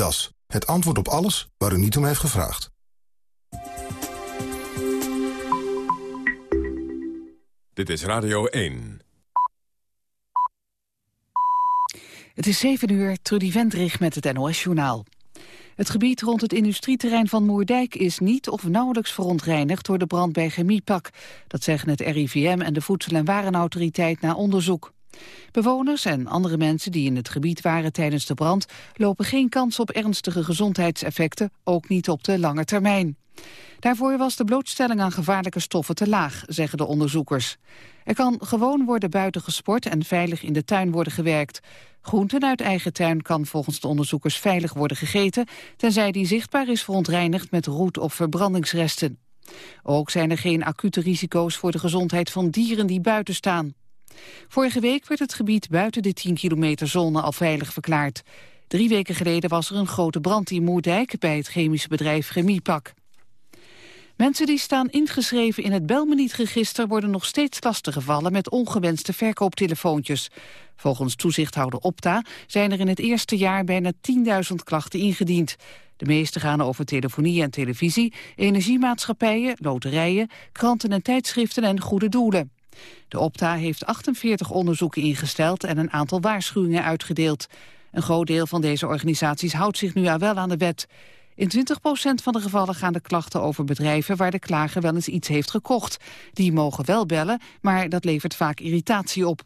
DAS. Het antwoord op alles waar u niet om heeft gevraagd. Dit is Radio 1. Het is 7 uur, Trudy Vendrig met het NOS-journaal. Het gebied rond het industrieterrein van Moerdijk is niet of nauwelijks verontreinigd door de brand bij Chemiepak. Dat zeggen het RIVM en de Voedsel- en Warenautoriteit na onderzoek. Bewoners en andere mensen die in het gebied waren tijdens de brand lopen geen kans op ernstige gezondheidseffecten, ook niet op de lange termijn. Daarvoor was de blootstelling aan gevaarlijke stoffen te laag, zeggen de onderzoekers. Er kan gewoon worden buiten gesport en veilig in de tuin worden gewerkt. Groenten uit eigen tuin kan volgens de onderzoekers veilig worden gegeten... tenzij die zichtbaar is verontreinigd met roet- of verbrandingsresten. Ook zijn er geen acute risico's voor de gezondheid van dieren die buiten staan. Vorige week werd het gebied buiten de 10 kilometer zone al veilig verklaard. Drie weken geleden was er een grote brand in Moerdijk bij het chemische bedrijf Chemiepak. Mensen die staan ingeschreven in het Belmeniet-register worden nog steeds lastiggevallen met ongewenste verkooptelefoontjes. Volgens toezichthouder Opta zijn er in het eerste jaar bijna 10.000 klachten ingediend. De meeste gaan over telefonie en televisie, energiemaatschappijen, loterijen, kranten en tijdschriften en goede doelen. De Opta heeft 48 onderzoeken ingesteld en een aantal waarschuwingen uitgedeeld. Een groot deel van deze organisaties houdt zich nu wel aan de wet. In 20% van de gevallen gaan de klachten over bedrijven waar de klager wel eens iets heeft gekocht. Die mogen wel bellen, maar dat levert vaak irritatie op.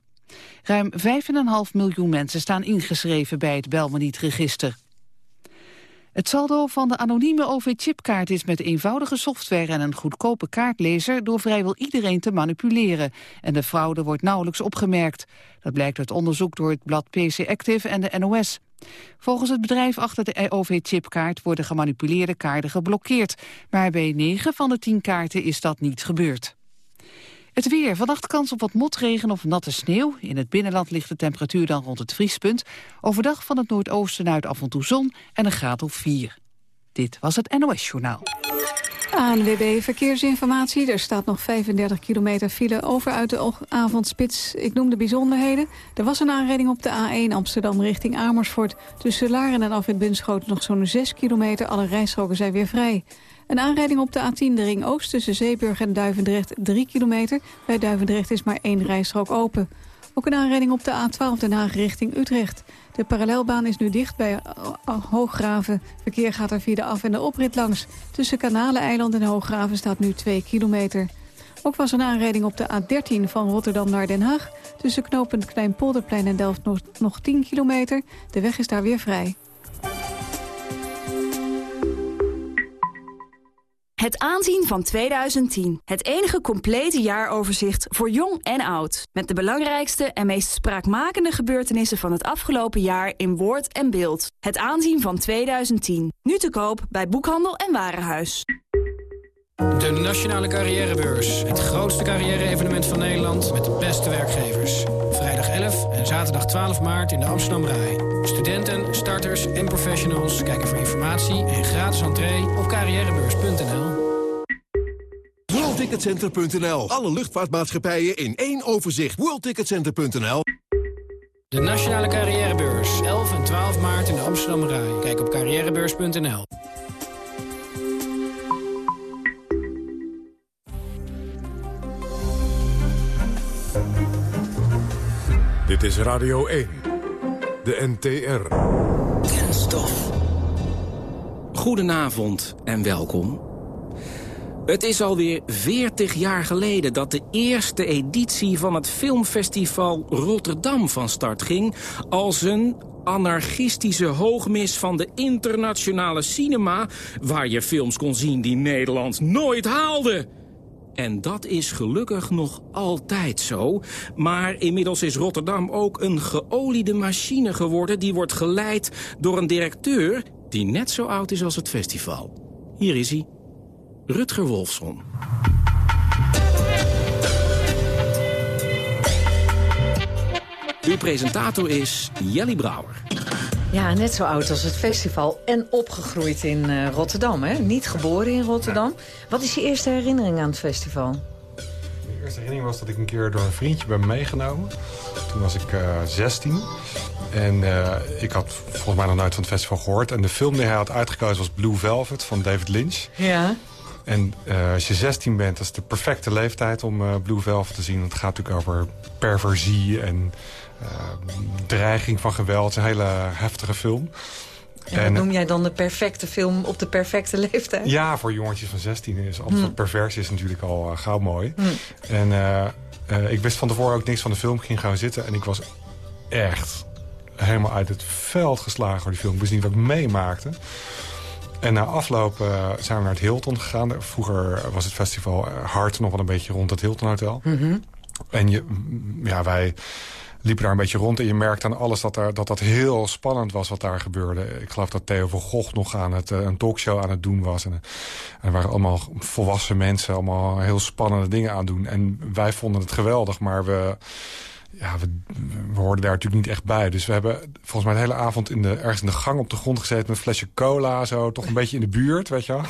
Ruim 5,5 miljoen mensen staan ingeschreven bij het Belmeniet-register. Het saldo van de anonieme OV-chipkaart is met eenvoudige software en een goedkope kaartlezer door vrijwel iedereen te manipuleren. En de fraude wordt nauwelijks opgemerkt. Dat blijkt uit onderzoek door het blad PC Active en de NOS. Volgens het bedrijf achter de OV-chipkaart worden gemanipuleerde kaarten geblokkeerd. Maar bij 9 van de 10 kaarten is dat niet gebeurd. Het weer. Vannacht kans op wat motregen of natte sneeuw. In het binnenland ligt de temperatuur dan rond het vriespunt. Overdag van het noordoosten uit af en toe zon en een graad of 4. Dit was het NOS Journaal. ANWB Verkeersinformatie. Er staat nog 35 kilometer file over uit de avondspits. Ik noem de bijzonderheden. Er was een aanrijding op de A1 Amsterdam richting Amersfoort. Tussen Laren en Afwit Bunschoten nog zo'n 6 kilometer. Alle rijstroken zijn weer vrij. Een aanrijding op de A10, de Ring Oost, tussen Zeeburg en Duivendrecht 3 kilometer. Bij Duivendrecht is maar één rijstrook open. Ook een aanrijding op de A12 Den Haag richting Utrecht. De parallelbaan is nu dicht bij Hooggraven. Verkeer gaat er via de af- en de oprit langs. Tussen Kanaleneiland en Hooggraven staat nu 2 kilometer. Ook was een aanrijding op de A13 van Rotterdam naar Den Haag. Tussen knooppunt Kleinpolderplein en Delft nog 10 kilometer. De weg is daar weer vrij. Het aanzien van 2010. Het enige complete jaaroverzicht voor jong en oud. Met de belangrijkste en meest spraakmakende gebeurtenissen van het afgelopen jaar in woord en beeld. Het aanzien van 2010. Nu te koop bij Boekhandel en Warenhuis. De Nationale Carrièrebeurs. Het grootste carrière-evenement van Nederland met de beste werkgevers. Vrijdag 11 en zaterdag 12 maart in de Amsterdam Rai. Studenten, starters en professionals kijken voor informatie en gratis entree op carrièrebeurs.nl. WorldTicketCenter.nl. Alle luchtvaartmaatschappijen in één overzicht. WorldTicketCenter.nl. De Nationale Carrièrebeurs. 11 en 12 maart in de Amsterdam Rai. Kijk op carrièrebeurs.nl. is Radio 1. De NTR. Kenstof. Goedenavond en welkom. Het is alweer 40 jaar geleden dat de eerste editie van het filmfestival Rotterdam van start ging... als een anarchistische hoogmis van de internationale cinema... waar je films kon zien die Nederland nooit haalde... En dat is gelukkig nog altijd zo. Maar inmiddels is Rotterdam ook een geoliede machine geworden... die wordt geleid door een directeur die net zo oud is als het festival. Hier is hij, Rutger Wolfson. Uw presentator is Jelly Brouwer. Ja, net zo oud als het festival en opgegroeid in uh, Rotterdam. Hè? Niet geboren in Rotterdam. Wat is je eerste herinnering aan het festival? De eerste herinnering was dat ik een keer door een vriendje ben meegenomen. Toen was ik uh, 16. En ik had volgens mij nog nooit van het festival gehoord. En de film die hij had uitgekozen was Blue Velvet van David Lynch. Ja. En als je 16 bent, dat is de perfecte leeftijd om Blue Velvet te zien. Want het gaat natuurlijk over perversie en dreiging van geweld. Een hele heftige film. En, en noem jij dan de perfecte film op de perfecte leeftijd? Ja, voor jongetjes van 16 is alles wat hm. pervers is natuurlijk al uh, gauw mooi. Hm. En uh, ik wist van tevoren ook niks van de film. Ik ging gaan zitten en ik was echt helemaal uit het veld geslagen door die film. Ik wist niet wat ik meemaakte. En na afloop zijn we naar het Hilton gegaan. Vroeger was het festival hard nog wel een beetje rond het Hilton Hotel. Mm En je, ja, wij liepen daar een beetje rond. En je merkte aan alles dat, daar, dat dat heel spannend was wat daar gebeurde. Ik geloof dat Theo van Gogh nog aan het, een talkshow aan het doen was. En, en er waren allemaal volwassen mensen, allemaal heel spannende dingen aan doen. En wij vonden het geweldig, maar we ja, we, we hoorden daar natuurlijk niet echt bij. Dus we hebben volgens mij de hele avond in de, ergens in de gang op de grond gezeten... met een flesje cola, zo, toch een beetje in de buurt, weet je wel.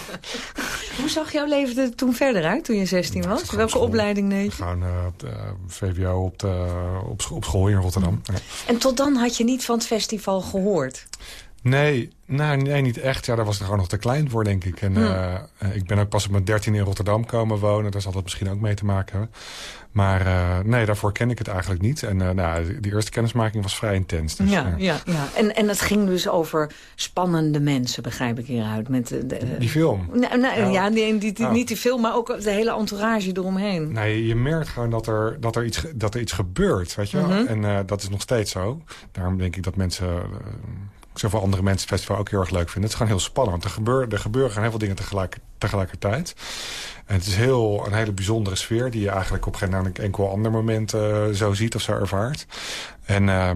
Hoe zag jouw leven er toen verder uit, toen je 16 was? Welke opleiding deed je? Gewoon uh, de, VWO op, de, op, school, op school in Rotterdam. Ja. En tot dan had je niet van het festival gehoord? Nee, nou, nee, niet echt. Ja, daar was het gewoon nog te klein voor, denk ik. En uh, ik ben ook pas op mijn 13 in Rotterdam komen wonen. Daar zal dat misschien ook mee te maken hebben. Maar uh, nee, daarvoor ken ik het eigenlijk niet. En uh, nou, die eerste kennismaking was vrij intens. Dus, ja, ja, ja. En, en het ging dus over spannende mensen, begrijp ik hieruit. Met de, de die film? Nou, nou, Ja, die, die, die, oh. niet die film, maar ook de hele entourage eromheen. Nee, je merkt gewoon dat er, dat er, iets, dat er iets gebeurt, weet je wel. Mm -hmm. En dat is nog steeds zo. Daarom denk ik dat mensen zoveel andere mensen het festival ook heel erg leuk vinden. Het is gewoon heel spannend. Er gebeuren, er gebeuren heel veel dingen tegelijk, tegelijkertijd. En het is heel, een hele bijzondere sfeer... die je eigenlijk op geen enkel ander moment uh, zo ziet of zo ervaart. En uh,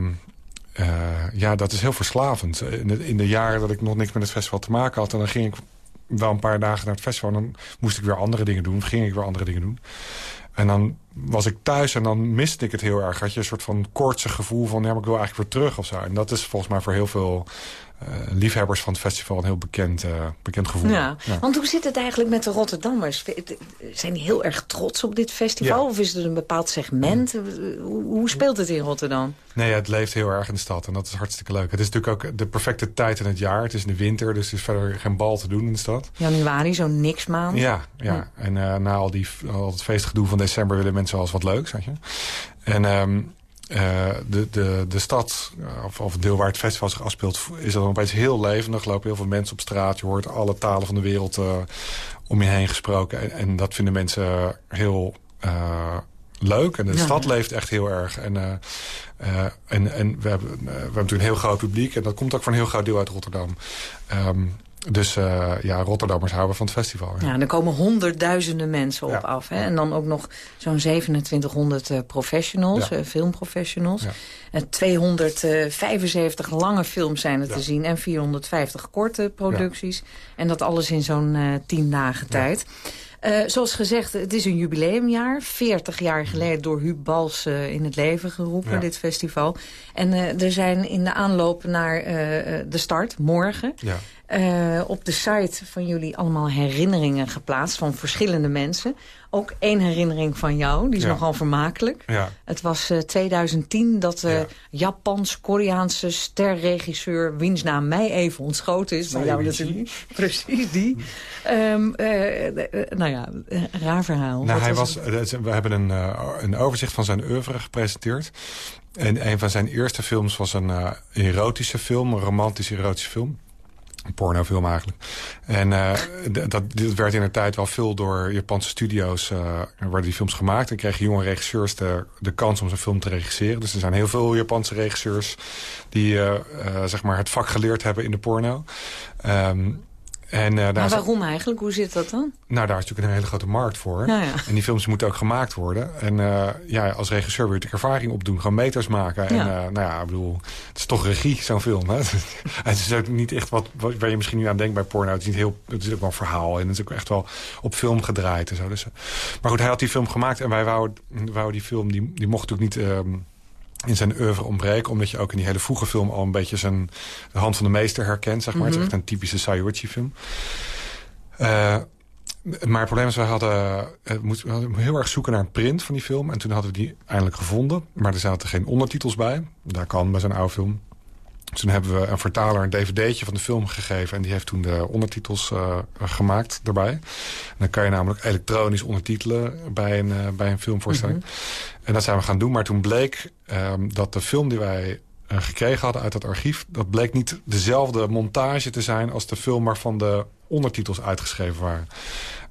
uh, ja, dat is heel verslavend. In de, in de jaren dat ik nog niks met het festival te maken had... en dan ging ik wel een paar dagen naar het festival... en dan moest ik weer andere dingen doen. Ging ik weer andere dingen doen. En dan was ik thuis en dan miste ik het heel erg. Had je een soort van koortsig gevoel van... ja, maar ik wil eigenlijk weer terug of zo. En dat is volgens mij voor heel veel uh, liefhebbers van het festival... een heel bekend, uh, bekend gevoel. Ja. ja. want hoe zit het eigenlijk met de Rotterdammers? Zijn die heel erg trots op dit festival? Ja. Of is het een bepaald segment? Hoe, hoe, speelt het in Rotterdam? Nee, het leeft heel erg in de stad en dat is hartstikke leuk. Het is natuurlijk ook de perfecte tijd in het jaar. Het is in de winter, dus er is verder geen bal te doen in de stad. Januari, zo'n niks maand. Ja, ja. En uh, na al, die, al het feestgedoe van december willen mensen wel eens wat leuks. Weet je? En um, uh, de, de, de stad, of, of het deel waar het festival zich afspeelt... is dan opeens heel levendig. Er lopen heel veel mensen op straat. Je hoort alle talen van de wereld uh, om je heen gesproken. En, en dat vinden mensen heel uh, leuk. En de ja, stad ja. leeft echt heel erg. En, en, en we, hebben, we hebben natuurlijk een heel groot publiek. En dat komt ook voor een heel groot deel uit Rotterdam. Um, dus uh, ja, Rotterdammers houden van het festival. Ja, ja er komen honderdduizenden mensen op ja. af. Hè? En dan ook nog zo'n 2700 uh, professionals, ja. uh, filmprofessionals. Ja. 275 lange films zijn er te zien en 450 korte producties. En dat alles in zo'n 10 dagen tijd. Uh, zoals gezegd, het is een jubileumjaar. 40 jaar geleden door Huub Bals uh, in het leven geroepen, ja. dit festival. En uh, er zijn in de aanloop naar de start, morgen... Ja. Uh, op de site van jullie allemaal herinneringen geplaatst van verschillende mensen. Ook één herinnering van jou, die is ja. nogal vermakelijk. Ja. Het was uh, 2010 dat de uh, ja. Japans-Koreaanse sterregisseur... wiens naam mij even ontschoten is, maar jou natuurlijk Precies, die. Um, nou ja, raar verhaal. Nou, hij was, was we hebben een, een overzicht van zijn oeuvre gepresenteerd. En een van zijn eerste films was een erotische film, een romantische erotische film. Een pornofilm eigenlijk. En uh, dat, werd in de tijd wel veel door Japanse studio's... Uh, werden die films gemaakt. En kregen jonge regisseurs de, de kans om zo'n film te regisseren. Dus er zijn heel veel Japanse regisseurs... die uh, zeg maar het vak geleerd hebben in de porno. Um, en, uh, maar waarom eigenlijk? Hoe zit dat dan? Nou, daar is natuurlijk een hele grote markt voor. Nou ja. En die films moeten ook gemaakt worden. En uh, ja, als regisseur wil je natuurlijk ervaring opdoen. Gewoon meters maken. Ja. En uh, nou ja, ik bedoel, het is toch regie, zo'n film. Hè? het is ook niet echt wat, wat, waar je misschien nu aan denkt bij porno. Het is, niet heel, het is ook wel een verhaal. En het is ook echt wel op film gedraaid en zo. Dus, maar goed, hij had die film gemaakt. En wij wouden, wouden die film, die, die mocht natuurlijk niet... Um, in zijn oeuvre ontbreken. Omdat je ook in die hele vroege film al een beetje zijn, de hand van de meester herkent. Zeg maar. Mm -hmm. Het is echt een typische Sayuchi film. Uh, maar het probleem is, we hadden, we hadden heel erg zoeken naar een print van die film. En toen hadden we die eindelijk gevonden. Maar er zaten geen ondertitels bij. Daar kan bij zo'n oude film. Toen hebben we een vertaler een dvd'tje van de film gegeven... en die heeft toen de ondertitels uh, gemaakt daarbij. En dan kan je namelijk elektronisch ondertitelen bij een, uh, bij een filmvoorstelling. Mhm. En dat zijn we gaan doen, maar toen bleek um, dat de film die wij uh, gekregen hadden uit het archief... dat bleek niet dezelfde montage te zijn als de film waarvan de ondertitels uitgeschreven waren.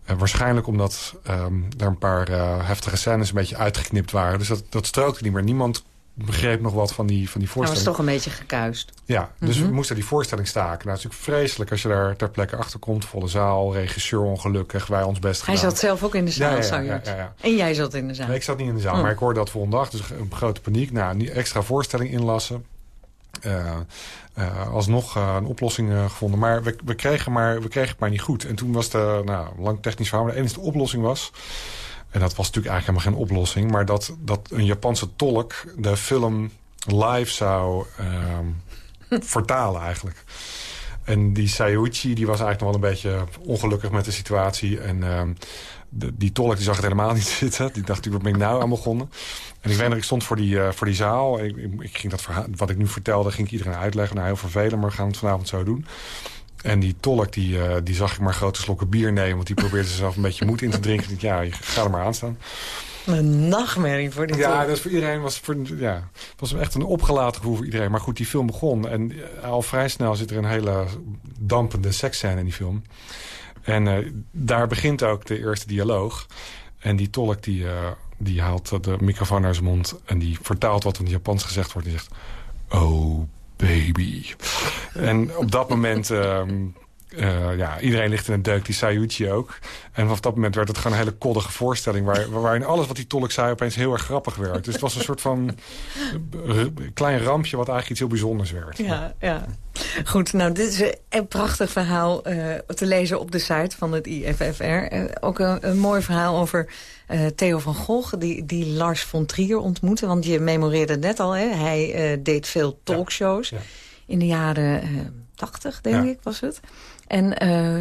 Uh, waarschijnlijk omdat um, er een paar uh, heftige scènes een beetje uitgeknipt waren. Dus dat, dat strookte niet meer. Niemand begreep nog wat van die, van die voorstelling. Dat was toch een beetje gekuist. Ja, dus mm -hmm. we moesten die voorstelling staken. Nou, het is natuurlijk vreselijk als je daar ter plekke achter komt. Volle zaal, regisseur ongelukkig, wij ons best Hij gedaan. zat zelf ook in de zaal, ja, ja, ja, ja, ja, En jij zat in de zaal? Nee, ik zat niet in de zaal, mm. maar ik hoorde dat volgende dag. Dus een grote paniek. Nou, een extra voorstelling inlassen. Uh, uh, alsnog uh, een oplossing gevonden. Maar we, we, kregen maar we kregen het maar niet goed. En toen was de, nou, lang technisch verhaal, maar de enige oplossing was... en dat was natuurlijk eigenlijk helemaal geen oplossing... maar dat, dat een Japanse tolk de film live zou vertalen eigenlijk. En die Sayuichi die was eigenlijk nog wel een beetje ongelukkig met de situatie. En de, die tolk die zag het helemaal niet zitten. Die dacht, wat ben ik nou aan begonnen? En ik weet nog, ik stond voor die, uh, voor die zaal. Ik, ik, ik, ging dat verhaal, wat ik nu vertelde, ging ik iedereen uitleggen. Nou, heel vervelend, maar we gaan het vanavond zo doen. En die tolk, die, uh, die zag ik maar grote slokken bier nemen. Want die probeerde zichzelf een beetje moed in te drinken. Ja, je gaat er maar aan staan. Een nachtmerrie voor die Ja, dat voor iedereen was, voor, ja, was echt een opgelaten gevoel voor iedereen. Maar goed, die film begon. En al vrij snel zit er een hele dampende seksscène in die film. En uh, daar begint ook de eerste dialoog. En die tolk die, uh, die haalt de microfoon naar zijn mond... en die vertaalt wat in het Japans gezegd wordt. Die zegt, oh baby. en op dat moment... Um, uh, ja, iedereen ligt in een deuk, die Sayuchi ook. En vanaf dat moment werd het gewoon een hele koddige voorstelling... Waar, waarin alles wat die tolk zei opeens heel erg grappig werd. Dus het was een soort van klein rampje wat eigenlijk iets heel bijzonders werd. Ja, ja. Goed, nou dit is een prachtig verhaal uh, te lezen op de site van het IFFR. Uh, ook een, een, mooi verhaal over uh, Theo van Gogh, die, die Lars von Trier ontmoette. Want je memoreerde net al, hè? hij deed veel talkshows ja. Ja. in de jaren 80, denk ja. ik, was het. En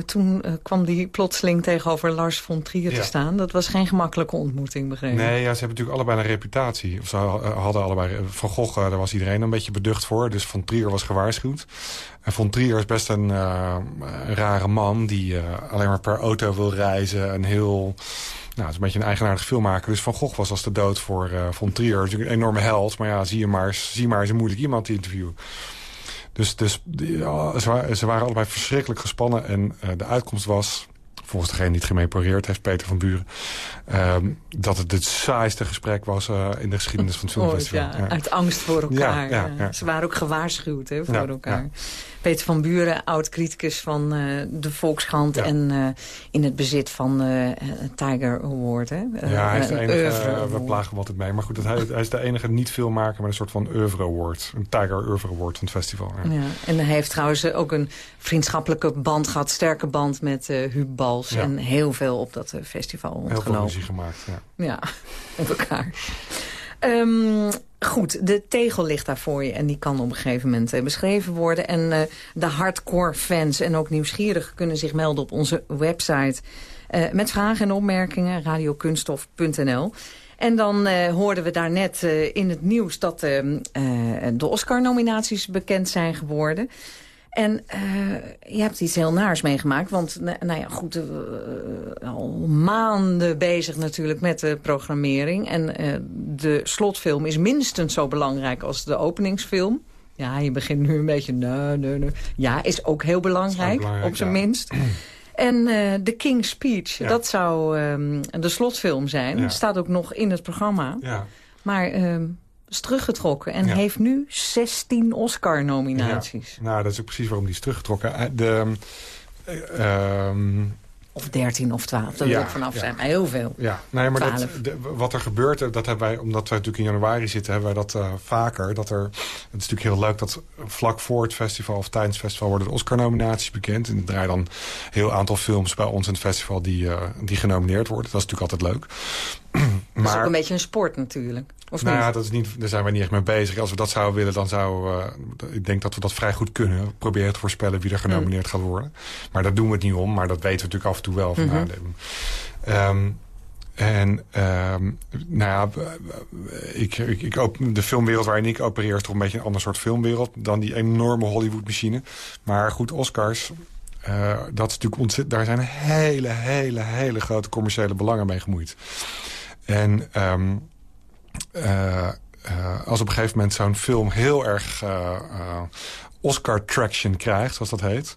toen kwam die plotseling tegenover Lars von Trier te staan. Dat was geen gemakkelijke ontmoeting, begreep ik. Nee, ja, ze hebben natuurlijk allebei een reputatie. Of ze hadden allebei... Van Gogh, daar was iedereen een beetje beducht voor. Dus von Trier was gewaarschuwd. En von Trier is best een, een rare man... die alleen maar per auto wil reizen. En heel... Nou, het is een beetje een eigenaardig filmmaker. Dus Van Gogh was als de dood voor von Trier. Natuurlijk een enorme held. Maar ja, zie je maar, zie maar eens een moeilijk iemand te interviewen. Dus, dus ja, ze, waren, allebei verschrikkelijk gespannen. En uh, de uitkomst was, volgens degene die het gememoreerd heeft, Peter van Buren... Um, dat het het saaiste gesprek was uh, in de geschiedenis van het filmfestival. Oh, ja. Ja. Uit angst voor elkaar. Ja, ze waren ook gewaarschuwd hè, voor elkaar. Peter van Buren, oud-criticus van uh, de Volkskrant... en uh, in het bezit van Tiger Award. Hè? ja, hij is de enige, we plagen hem altijd mee. Maar goed, hij, hij is de enige niet-filmmaker met een soort van oeuvre award. Een Tiger Oeuvre Award van het festival. Ja. en hij heeft trouwens ook een vriendschappelijke band gehad... sterke band met Huub Bals. En heel veel op dat festival ontgelopen. Gemaakt, ja. Ja, op elkaar. Um, goed, de tegel ligt daar voor je en die kan op een gegeven moment uh, beschreven worden. En uh, de hardcore fans en ook nieuwsgierigen kunnen zich melden op onze website... Uh, met vragen en opmerkingen, radiokunstof.nl. En dan hoorden we daarnet uh, in het nieuws dat uh, de Oscar-nominaties bekend zijn geworden... En uh, je hebt iets heel naars meegemaakt. Want nou ja, goed, uh, al maanden bezig natuurlijk met de programmering. En uh, de slotfilm is minstens zo belangrijk als de openingsfilm. Ja, je begint nu een beetje... Nee, nee, nee. Ja, is ook heel belangrijk, ook belangrijk op zijn ja. minst. En de King's Speech, ja. dat zou um, de slotfilm zijn. Ja. Staat ook nog in het programma. Ja. Maar... Um, is teruggetrokken en ja. heeft nu 16 Oscar-nominaties. Ja. Nou, dat is ook precies waarom die is teruggetrokken. De, uh, um, of 13 of 12, daar ja, wil ik vanaf ja. zijn, maar heel veel. Ja, nee, maar dat, de, wat er gebeurt, dat hebben wij, omdat wij natuurlijk in januari zitten, hebben wij dat uh, vaker. Dat er, het is natuurlijk heel leuk dat vlak voor het festival of tijdens het festival worden de Oscar-nominaties bekend. En er draaien dan een heel aantal films bij ons in het festival die, uh, die genomineerd worden. Dat is natuurlijk altijd leuk. Maar, dat is ook een beetje een sport natuurlijk. Of nou niet? ja, dat is niet, daar zijn we niet echt mee bezig. Als we dat zouden willen, dan zou... Uh, ik denk dat we dat vrij goed kunnen. Proberen te voorspellen wie er genomineerd mm. gaat worden. Maar daar doen we het niet om. Maar dat weten we natuurlijk af en toe wel. Van, mm -hmm. um, En ehm, nou ja, ik, ik, ik de filmwereld waarin ik opereer... is toch een beetje een ander soort filmwereld... dan die enorme Hollywood-machine. Maar goed, Oscars... Uh, dat is natuurlijk ontzettend, daar zijn hele, hele, hele grote commerciële belangen mee gemoeid. En um, uh, uh, als op een gegeven moment zo'n film heel erg Oscar traction krijgt, zoals dat heet.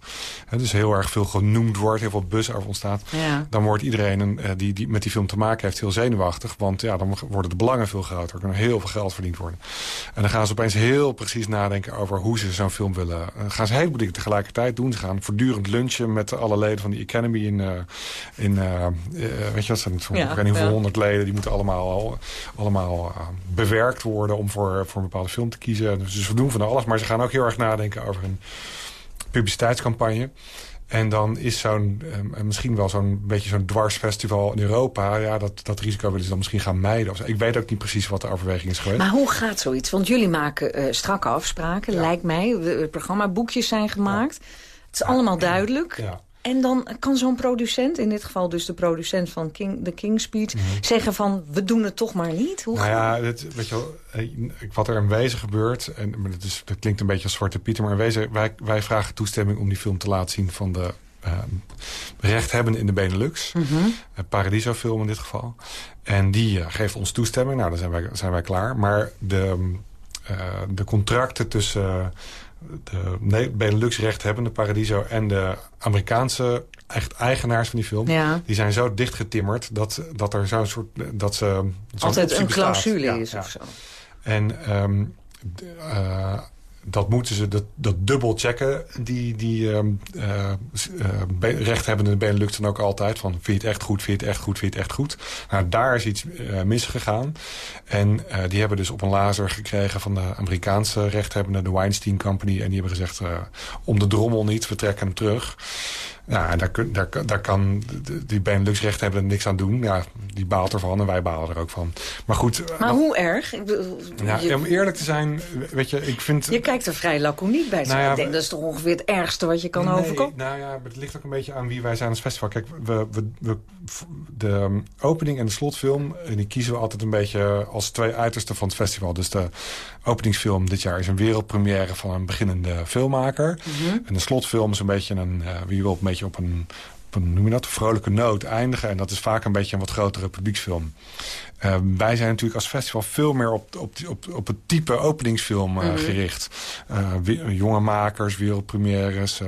dus heel erg veel genoemd wordt, heel veel buzz over ontstaat. Ja. Dan wordt iedereen een, eh, die, die met die film te maken heeft heel zenuwachtig. Want ja, dan worden de belangen veel groter. Er kan heel veel geld verdiend worden. En dan gaan ze opeens heel precies nadenken over hoe ze zo'n film willen. Dan gaan ze heel dingen tegelijkertijd doen. Ze gaan voortdurend lunchen met alle leden van die Academy in... Uh, in uh, weet je wat, zijn ja, ik weet niet hoeveel honderd leden. Die moeten allemaal, allemaal bewerkt worden om voor, voor een bepaalde film te kiezen. Dus ze doen van alles, maar ze gaan ook heel erg nadenken over een publiciteitscampagne. En dan is zo'n, uh, misschien wel zo'n beetje zo'n dwarsfestival in Europa... ja, dat, dat risico willen ze dan misschien gaan mijden. Ik weet ook niet precies wat de overweging is geweest. Maar hoe gaat zoiets? Want jullie maken uh, strakke afspraken, lijkt mij. Het programma boekjes zijn gemaakt. Het is allemaal duidelijk. Ja. En dan kan zo'n producent, in dit geval dus de producent van King, The King's Speech... Mhm. zeggen van, we doen het toch maar niet? Hoe nou ja, weet je wel, eh, wat er in wezen gebeurt... en dat, is, dat klinkt een beetje als Zwarte Pieter... maar in wezen, wij, wij vragen toestemming om die film te laten zien... van de uh, rechthebbenden in de Benelux. Mm -hmm. Paradiso film in dit geval. En die uh, geeft ons toestemming. Nou, dan zijn wij, zijn wij klaar. Maar de, uh, de contracten tussen de Benelux-rechthebbende Paradiso... en de Amerikaanse echt eigenaars van die film... die zijn zo dichtgetimmerd dat, dat er zo'n soort... Dat ze, Altijd een clausule is of zo. En um, uh, dat moeten ze dat, dat dubbel checken. Die, die uh, uh, rechthebbende Benelux dan ook altijd. Van vind je het echt goed, vind je het echt goed, vind je het echt goed. Nou, daar is iets uh, misgegaan. En die hebben dus op een laser gekregen van de Amerikaanse rechthebbende, de Weinstein Company. En die hebben gezegd, om de drommel niet, we trekken hem terug. Ja, daar, daar, daar kan die Benelux-recht hebben er niks aan doen. Ja, die baalt ervan en wij balen er ook van. Maar goed... Maar uh, hoe erg? ja, om eerlijk te zijn, weet je, ik vind... Je kijkt er vrij laconiek bij. Nou ja, ik denk, dat is toch ongeveer het ergste wat je kan nee, overkomen? Nou ja, het ligt ook een beetje aan wie wij zijn als festival. Kijk, we, we, we, de opening en de slotfilm, die kiezen we altijd een beetje als twee uitersten van het festival. Dus de openingsfilm dit jaar is een wereldpremière van een beginnende filmmaker. Mhm. En de slotfilm is een beetje een, uh, wie wil een beetje op een, op een, noem je dat, vrolijke noot eindigen. En dat is vaak een beetje een wat grotere publieksfilm. Uh, wij zijn natuurlijk als festival veel meer op, op, op, op het type openingsfilm uh, mm -hmm. gericht. Uh, jonge makers, wereldpremières.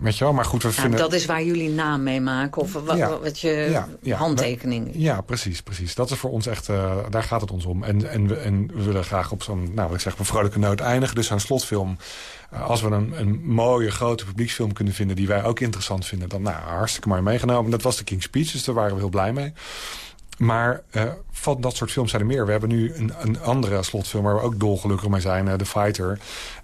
weet je wel, maar goed, we vinden... Dat is waar jullie naam mee maken? Of wat, ja, wat je ja, ja, handtekening? Ja, precies, precies. Dat is voor ons echt, daar gaat het ons om. En, en, we, en we willen graag op zo'n, nou wat ik zeg, op een vrolijke noot eindigen. Dus zo'n slotfilm als we een, een, mooie grote publieksfilm kunnen vinden... die wij ook interessant vinden, dan nou, hartstikke mooi meegenomen. Dat was de King's Speech, dus daar waren we heel blij mee. Maar uh, van dat soort films zijn er meer. We hebben nu een, een andere slotfilm waar we ook dolgelukkig mee zijn. Uh, The Fighter.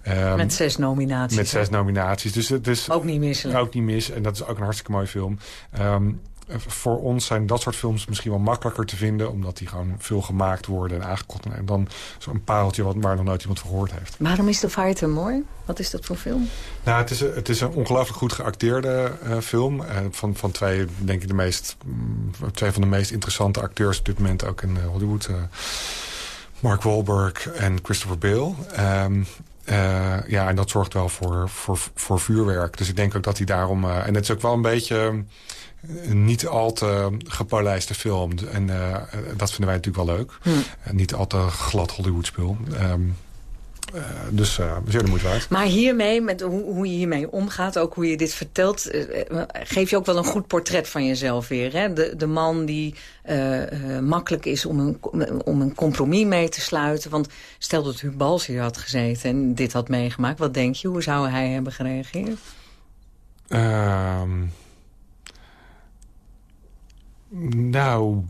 Um, met zes nominaties. Met zes nominaties. Dus, dus, ook niet mis. Ook niet mis. En dat is ook een hartstikke mooie film. Um, voor ons zijn dat soort films misschien wel makkelijker te vinden... omdat die gewoon veel gemaakt worden en aangekocht. En dan zo'n pareltje wat, waar nog nooit iemand van gehoord heeft. Waarom is The Fighter mooi? Wat is dat voor film? Nou, het is, het is een ongelooflijk goed geacteerde uh, film. Uh, van, van twee, denk ik, de meest, um, twee van de meest interessante acteurs op dit moment ook in Hollywood. Mark Wahlberg en Christopher Bale. Um, ja, en dat zorgt wel voor, voor, voor vuurwerk. Dus ik denk ook dat hij daarom... en het is ook wel een beetje niet al te gepolijste film. En uh, dat vinden wij natuurlijk wel leuk. Hm. niet al te glad Hollywood spul. Um, uh, dus uh, zeer de moeite waard. Maar hiermee, met hoe, hoe, je hiermee omgaat, ook hoe je dit vertelt... geef je ook wel een goed portret van jezelf weer. Hè? De, de man die makkelijk is om een, om een compromis mee te sluiten. Want stel dat Huub Bals hier had gezeten en dit had meegemaakt. Wat denk je, hoe zou hij hebben gereageerd? Um, nou,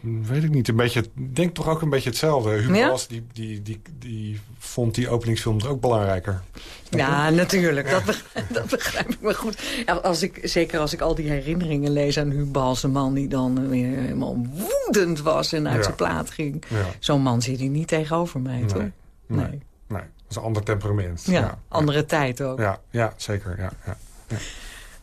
weet ik niet. Een beetje, denk toch ook een beetje hetzelfde. Hugo ja? die, die, die, die vond die openingsfilm er ook belangrijker. Ja, natuurlijk. Dat, begrijp, dat begrijp ik me goed. Ja, als ik, zeker als ik al die herinneringen lees aan Huub Bals, een man die dan weer helemaal woedend was en uit zijn plaat ging. Zo'n man zit hij niet tegenover mij, nee. toch? Nee. nee. nee. Dat is een ander temperament. Ja, andere tijd ook. Ja, ja zeker. Ja, ja.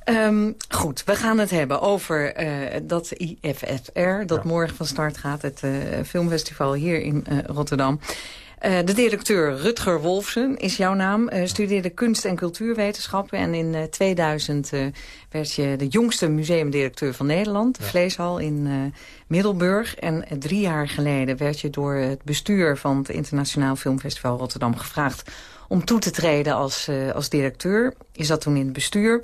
Um, goed, we gaan het hebben over uh, dat IFFR... dat morgen van start gaat, het uh, filmfestival hier in uh, Rotterdam. De directeur Rutger Wolfsen is jouw naam. Studeerde kunst- en cultuurwetenschappen. En in uh, 2000 werd je de jongste museumdirecteur van Nederland. De ja. Vleeshal in Middelburg. En drie jaar geleden werd je door het bestuur van het Internationaal Filmfestival Rotterdam gevraagd om toe te treden als, als directeur. Je zat toen in het bestuur.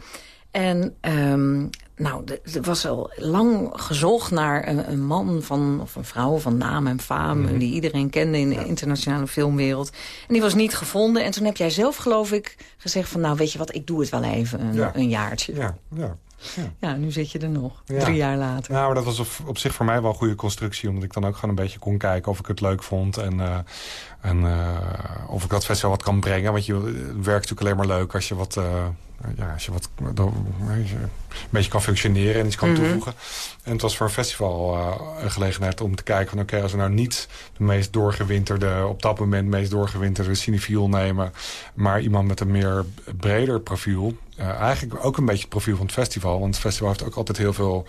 En um, nou, er was al lang gezocht naar een, een, man van, of een vrouw van naam en faam... Mm -hmm. die iedereen kende in de internationale filmwereld. En die was niet gevonden. En toen heb jij zelf, geloof ik, gezegd van... nou, weet je wat, ik doe het wel even een, ja. een jaartje. Ja, ja. Ja. ja. nu zit je er nog, ja. drie jaar later. Nou, maar dat was op, op, zich voor mij wel een goede constructie... omdat ik dan ook gewoon een beetje kon kijken of ik het leuk vond... en, uh, en uh, of ik dat festival wat kan brengen. Want je het werkt natuurlijk alleen maar leuk als je wat... Uh, ja, als je wat een beetje kan functioneren en iets kan Mhm. mm -hmm. toevoegen. En het was voor een festival uh, een gelegenheid om te kijken van... oké, okay, als we nou niet de meest doorgewinterde... op dat moment meest doorgewinterde cinefiel nemen... maar iemand met een meer breder profiel... Uh, eigenlijk ook een beetje het profiel van het festival. Want het festival heeft ook altijd heel veel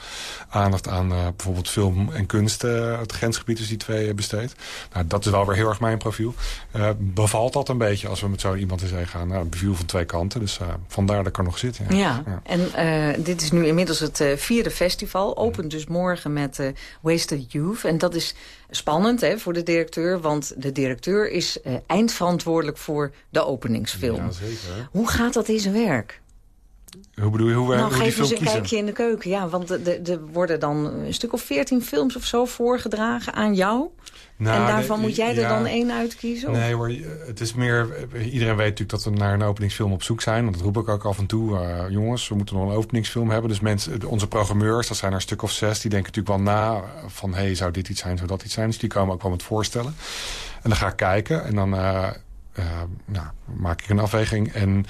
aandacht aan uh, bijvoorbeeld film en kunst. Uh, het grensgebied tussen die twee besteed. Nou, dat is wel weer heel erg mijn profiel. bevalt dat een beetje als we met zo iemand in zee gaan. Nou, een profiel van twee kanten. Dus vandaar dat ik er nog zit. Ja, ja. ja. en dit is nu inmiddels het vierde festival. Opent dus morgen met Wasted Youth. En dat is spannend hè, voor de directeur. Want de directeur is eindverantwoordelijk voor de openingsfilm. Ja, zeker. Hoe gaat dat in zijn werk? Hoe bedoel je, hoe, nou, hoe geef die film eens een kiezen? kijkje in de keuken. Ja, want er worden dan een stuk of veertien films of zo voorgedragen aan jou. Nou, en daarvan de, moet jij ja, er dan één uitkiezen? Of? Nee hoor, het is meer... Iedereen weet natuurlijk dat we naar een openingsfilm op zoek zijn. Dat roep ik ook af en toe. Uh, jongens, we moeten nog een openingsfilm hebben. Dus mensen, onze programmeurs, dat zijn er een stuk of zes... die denken natuurlijk wel na van... hé, hey, zou dit iets zijn, zou dat iets zijn? Dus die komen ook wel met voorstellen. En dan ga ik kijken en dan uh, uh, nou, maak ik een afweging. En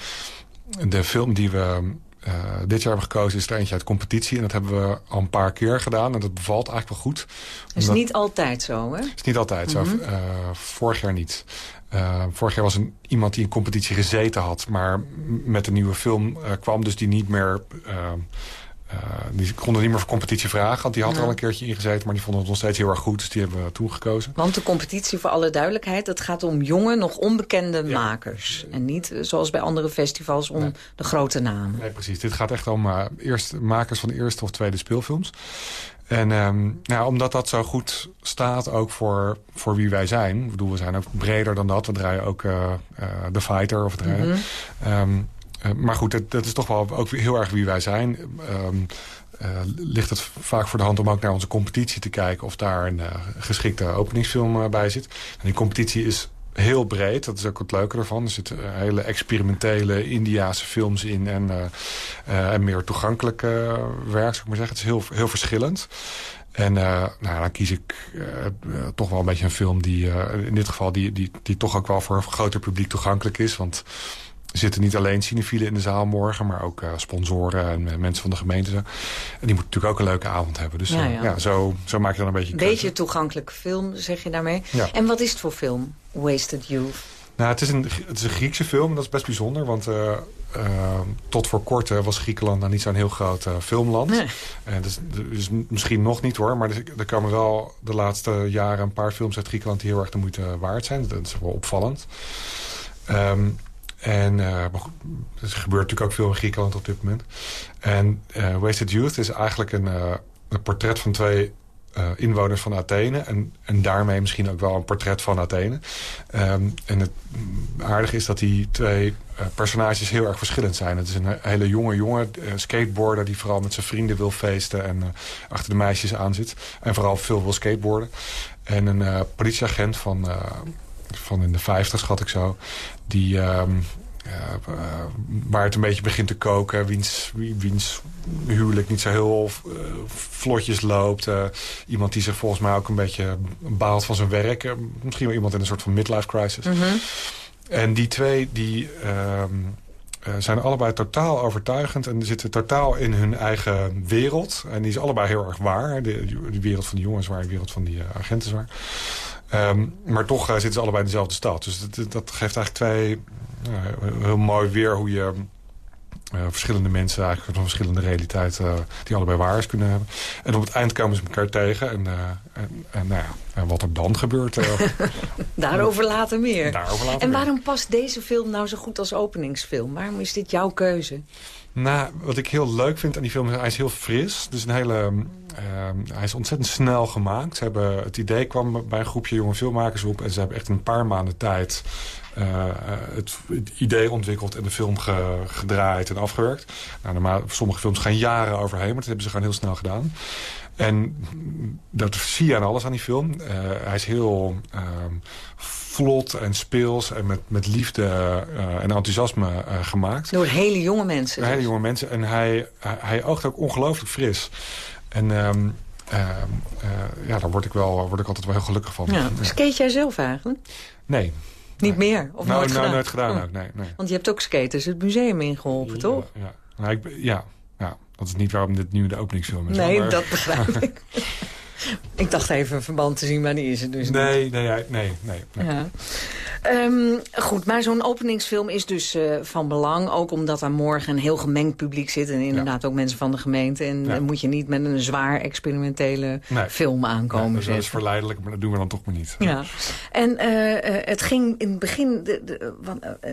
de film die we... Uh, dit jaar hebben gekozen is er eentje uit competitie. En dat hebben we al een paar keer gedaan. En dat bevalt eigenlijk wel goed. Dat is niet altijd zo, hè? is niet altijd mm -hmm. zo. Uh, vorig jaar niet. Uh, vorig jaar was een, iemand die in competitie gezeten had... maar met een nieuwe film kwam. Dus die niet meer... Uh, die konden niet meer voor competitie vragen. Want die had Ja. er al een keertje ingezeten. Maar die vonden het nog steeds heel erg goed. Dus die hebben we toegekozen. Want de competitie, voor alle duidelijkheid... het gaat om jonge, nog onbekende makers. En niet, eh, zoals bij andere festivals, om de grote namen. Nee, precies. Dit gaat echt om uh, eerst, makers van de eerste of tweede speelfilms. En um, nou, omdat dat zo goed staat ook voor, voor wie wij zijn. Ik bedoel, we zijn ook breder dan dat. We draaien ook uh, The Fighter. Of draaien. Mhm. Um, uh, maar goed, dat, dat, is toch wel ook heel erg wie wij zijn. Um, uh, ligt het vaak voor de hand om ook naar onze competitie te kijken... of daar een uh, geschikte openingsfilm bij zit. En die competitie is heel breed. Dat is ook het leuke ervan. Er zitten hele experimentele Indiaanse films in... en, en meer toegankelijk werk, zou ik maar zeggen. Het is heel, heel verschillend. En nou, dan kies ik toch wel een beetje een film die in dit geval... Die, die, die toch ook wel voor een groter publiek toegankelijk is. Want zitten niet alleen cinefielen in de zaal morgen... maar ook uh, sponsoren en uh, mensen van de gemeente. En die moeten natuurlijk ook een leuke avond hebben. Dus ja, ja. ja, zo, zo maak je dan een beetje... Een beetje toegankelijke film, zeg je daarmee. Ja. En wat is het voor film, Wasted Youth? Nou, het is, een, het is een Griekse film. Dat is best bijzonder, want... Uh, tot voor kort was Griekenland nou niet zo'n heel groot uh, filmland. Nee. En dus, dus, misschien nog niet hoor, maar er komen wel de laatste jaren een paar films uit Griekenland die heel erg de moeite waard zijn. Dat is wel opvallend. Um, en er gebeurt natuurlijk ook veel in Griekenland op dit moment. En uh, Wasted Youth is eigenlijk een, uh, een portret van twee inwoners van Athene. En, en daarmee misschien ook wel een portret van Athene. Um, en het aardige is dat die twee personages heel erg verschillend zijn. Het is een hele jonge jongen, skateboarder... die vooral met zijn vrienden wil feesten en achter de meisjes aan zit. En vooral veel wil skateboarden. En een politieagent van van in de 50 schat ik zo. Die, uh, uh, uh, waar het een beetje begint te koken. Wiens, wiens huwelijk niet zo heel uh, vlotjes loopt. Iemand die zich volgens mij ook een beetje baalt van zijn werk. Misschien wel iemand in een soort van midlife crisis. Mm -hmm. En die twee die... Uh, zijn allebei totaal overtuigend en zitten totaal in hun eigen wereld. En die is allebei heel erg waar. De, de wereld van de jongens waar, de wereld van die agenten is waar. Um, maar toch uh, zitten ze allebei in dezelfde stad. Dus dat, dat geeft eigenlijk twee... heel mooi weer hoe je verschillende mensen eigenlijk van verschillende realiteiten die allebei waar is kunnen hebben. En op het eind komen ze elkaar tegen. En, en, en nou ja, en wat er dan gebeurt... Daarover later meer. Daarover later en waarom past deze film nou zo goed als openingsfilm? Waarom is dit jouw keuze? Nou, wat ik heel leuk vind aan die film, hij is heel fris. Dus een hele, uh, hij is ontzettend snel gemaakt. Ze hebben, het idee kwam bij een groepje jonge filmmakers op... en ze hebben echt een paar maanden tijd uh, het, het, idee ontwikkeld... en de film ge, gedraaid en afgewerkt. Nou, normaal, sommige films gaan jaren overheen, maar dat hebben ze gewoon heel snel gedaan. En dat zie je aan alles aan die film. Uh, hij is heel uh, vlot en speels en met, met liefde en enthousiasme gemaakt. Door hele jonge mensen. Door hele jonge mensen. En hij, hij oogt ook ongelooflijk fris. En um, ja, daar word ik, wel, word ik altijd wel heel gelukkig van. Ja. Skate jij zelf eigenlijk? Nee. Niet meer? Of nou, nooit nou, gedaan? nooit gedaan Oh. ook, nee, nee. Want je hebt ook skaters het museum ingeholpen, toch? Ja, nou, ik, ja, ja, dat is niet waarom dit nu de openingsfilm is. Nee, maar- dat begrijp ik. ik dacht even een verband te zien, maar die is het dus niet. Nee, nee, nee, nee. nee. Ja. Ehm, goed, maar zo'n openingsfilm is dus eh, van belang. Ook omdat daar morgen een heel gemengd publiek zit. En inderdaad ook mensen van de gemeente. En Ja. dan moet je niet met een zwaar experimentele Nee. film aankomen Ja, dat is verleidelijk, maar dat doen we dan toch maar niet. Ja, en eh, eh, het ging in het begin, de, de,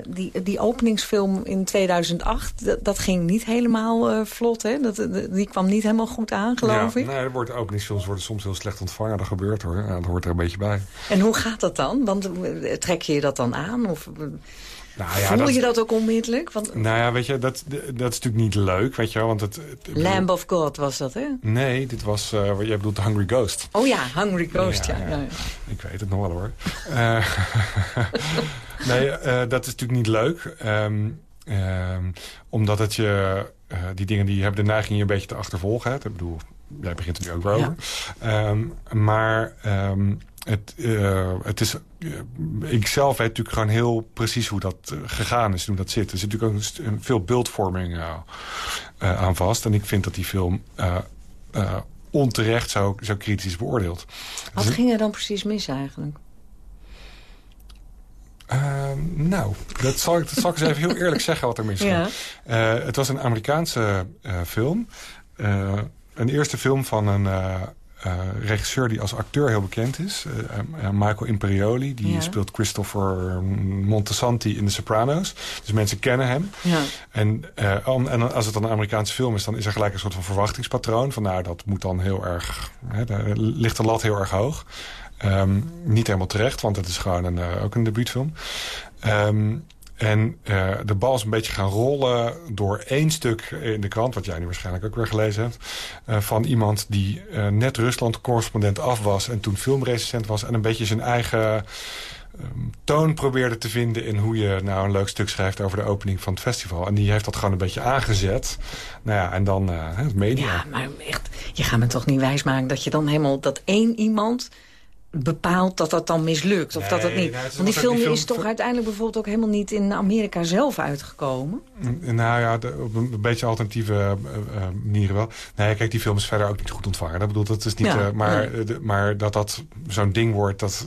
die, die openingsfilm in 2008, dat, dat ging niet helemaal vlot, hè? Dat, die kwam niet helemaal goed aan, geloof ja, ik. Nee, er wordt, openingsfilms worden soms heel slecht ontvangen. Dat gebeurt hoor. Ja, dat hoort er een beetje bij. En hoe gaat dat dan? Want eh, trek je je dat dan aan? Of eh, Nou ja, voel dat, je dat ook onmiddellijk? Want Nou ja, weet je, dat, dat is natuurlijk niet leuk, weet je wel. Want het, Lamb of God was dat, hè? Nee, dit was, eh wat jij bedoelt, Hungry Ghost. Oh ja, Hungry Ghost, ja. Ja. Ik weet het nog wel hoor. Nee, dat is natuurlijk niet leuk. Ehm, ehm, omdat het je... die dingen die hebben de neiging je een beetje te achtervolgen. Hè. Ik bedoel, jij begint er nu ook wel over. Ehm, maar ehm, het, eh, het is... eh, ik zelf weet natuurlijk gewoon heel precies hoe dat eh, gegaan is. Hoe dat zit. Er zit natuurlijk ook een veel beeldvorming aan vast. En ik vind dat die film... onterecht zo, zo kritisch is beoordeeld. Wat Dus- ging er dan precies mis eigenlijk? Ehm, nou, dat zal, ik, dat zal ik eens even heel eerlijk zeggen wat er mis ging. Ja. Het was een Amerikaanse film. Een eerste film van een eh, eh, regisseur die als acteur heel bekend is. Eh, Michael Imperioli. Die Ja. speelt Christopher Montesanti in The Sopranos. Dus mensen kennen hem. Ja. En, om- en als het dan een Amerikaanse film is... dan is er gelijk een soort van verwachtingspatroon. Van nou, dat moet dan heel erg... Hè, daar ligt de lat heel erg hoog. Ehm, niet helemaal terecht, want het is gewoon een, ook een debuutfilm. Ehm, en eh, de bal is een beetje gaan rollen door één stuk in de krant... wat jij nu waarschijnlijk ook weer gelezen hebt... eh, van iemand die eh, net Rusland-correspondent af was... en toen filmrecensent was... en een beetje zijn eigen ehm, toon probeerde te vinden... in hoe je nou een leuk stuk schrijft over de opening van het festival. En die heeft dat gewoon een beetje aangezet. Nou ja, en dan het media. Ja, maar echt, je gaat me toch niet wijsmaken dat je dan helemaal dat één iemand bepaalt dat dat dan mislukt. Of dat het niet. nou, het is Want die film film- is toch uiteindelijk bijvoorbeeld ook helemaal niet in Amerika zelf uitgekomen. Nou ja, de- op een, beetje alternatieve eh, eh, manieren wel. Nee, kijk, die film is verder ook niet goed ontvangen. Dat bedoel, dat is niet. Ja, eh, maar, de- maar dat dat zo'n ding wordt, dat.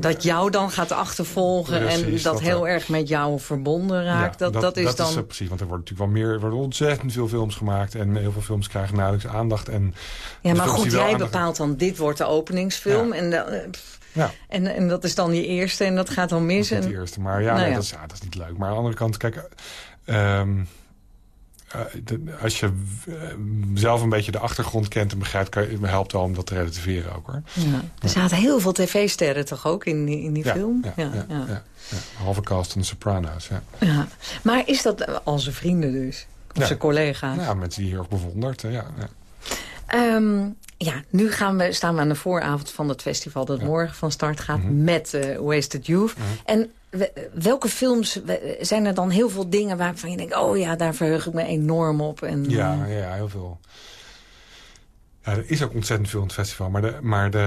Dat jou dan gaat achtervolgen en dat, dat, heel erg met jou verbonden raakt. ja, dat, dat, is dan... eh, precies, want er worden natuurlijk wel meer, er worden ontzettend veel films gemaakt en heel veel films krijgen nauwelijks aandacht. En ja, de maar goed, jij bepaalt dan, dit wordt de openingsfilm. En, dan, eh, Ja. en, en dat is dan je eerste en dat gaat dan mis. Dat is en, eerste, maar ja, Nou nee, ja. Dat, is, ja, dat is niet leuk. Maar aan de andere kant, kijk, ehm, eh, als je eh, zelf een beetje de achtergrond kent en begrijpt, kan je, helpt wel om dat te relativeren ook hoor. Ja. Er zaten heel veel tv-sterren toch ook in die, in die film? Ja, ja, ja. Halve cast de Sopranos, ja. Ja. Maar is dat al zijn vrienden dus? Of zijn collega's? Ja, mensen die heel erg bewonderd. Ja, ja. Ehm, ja, nu gaan we, staan we aan de vooravond van het festival... dat morgen van start gaat Mhm. met eh, Wasted Youth. En we- welke films we- zijn er dan heel veel dingen waarvan je denkt... oh ja, daar verheug ik me enorm op. En, Ja, eh, ja, heel veel. Ja, er is ook ontzettend veel in het festival. Maar, de, maar de,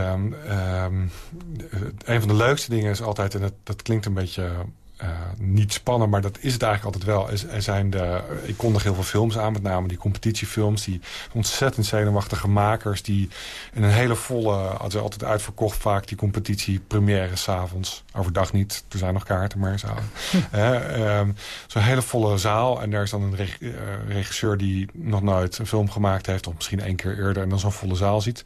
de- een van de leukste dingen is altijd... en dat, dat klinkt een beetje niet spannend, maar dat is het eigenlijk altijd wel. Er, zijn de, ik kondig heel veel films aan, met name die competitiefilms. Die ontzettend zenuwachtige makers die in een hele volle... hadden altijd uitverkocht vaak die competitie première s'avonds. Overdag niet, er zijn nog kaarten, maar zo. um, Zo'n hele volle zaal en daar is dan een eh, regisseur die nog nooit een film gemaakt heeft... of misschien één keer eerder en dan zo'n volle zaal ziet.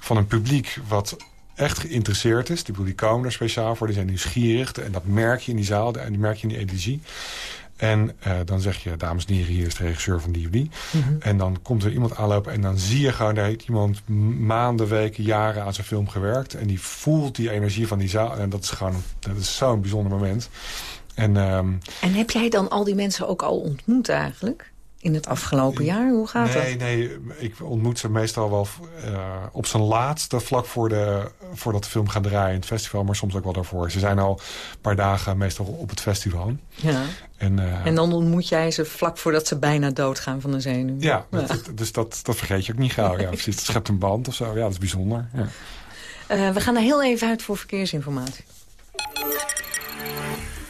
Van een publiek wat echt geïnteresseerd is. Die, die komen er speciaal voor, die zijn nieuwsgierig. En dat merk je in die zaal en die merk je in die energie. En uh, dan zeg je, dames en heren, hier is de regisseur van die of die. Mm -hmm. En dan komt er iemand aanlopen en dan zie je gewoon... daar heeft iemand maanden, weken, jaren aan zijn film gewerkt. En die voelt die energie van die zaal. En dat is gewoon dat is zo'n bijzonder moment. En, um, en heb jij dan al die mensen ook al ontmoet eigenlijk? In het afgelopen jaar? Hoe gaat nee, dat? Nee, ik ontmoet ze meestal wel uh, op zijn laatste... vlak voor de, voordat de film gaat draaien in het festival... maar soms ook wel daarvoor. Ze zijn al een paar dagen meestal op het festival. Ja. En, uh, en dan ontmoet jij ze vlak voordat ze bijna doodgaan van de zenuw. Ja, ja. Dat, dus dat, dat vergeet je ook niet gauw. Ja, precies. Het schept een band of zo. Ja, dat is bijzonder. Ja. Uh, we gaan er heel even uit voor verkeersinformatie.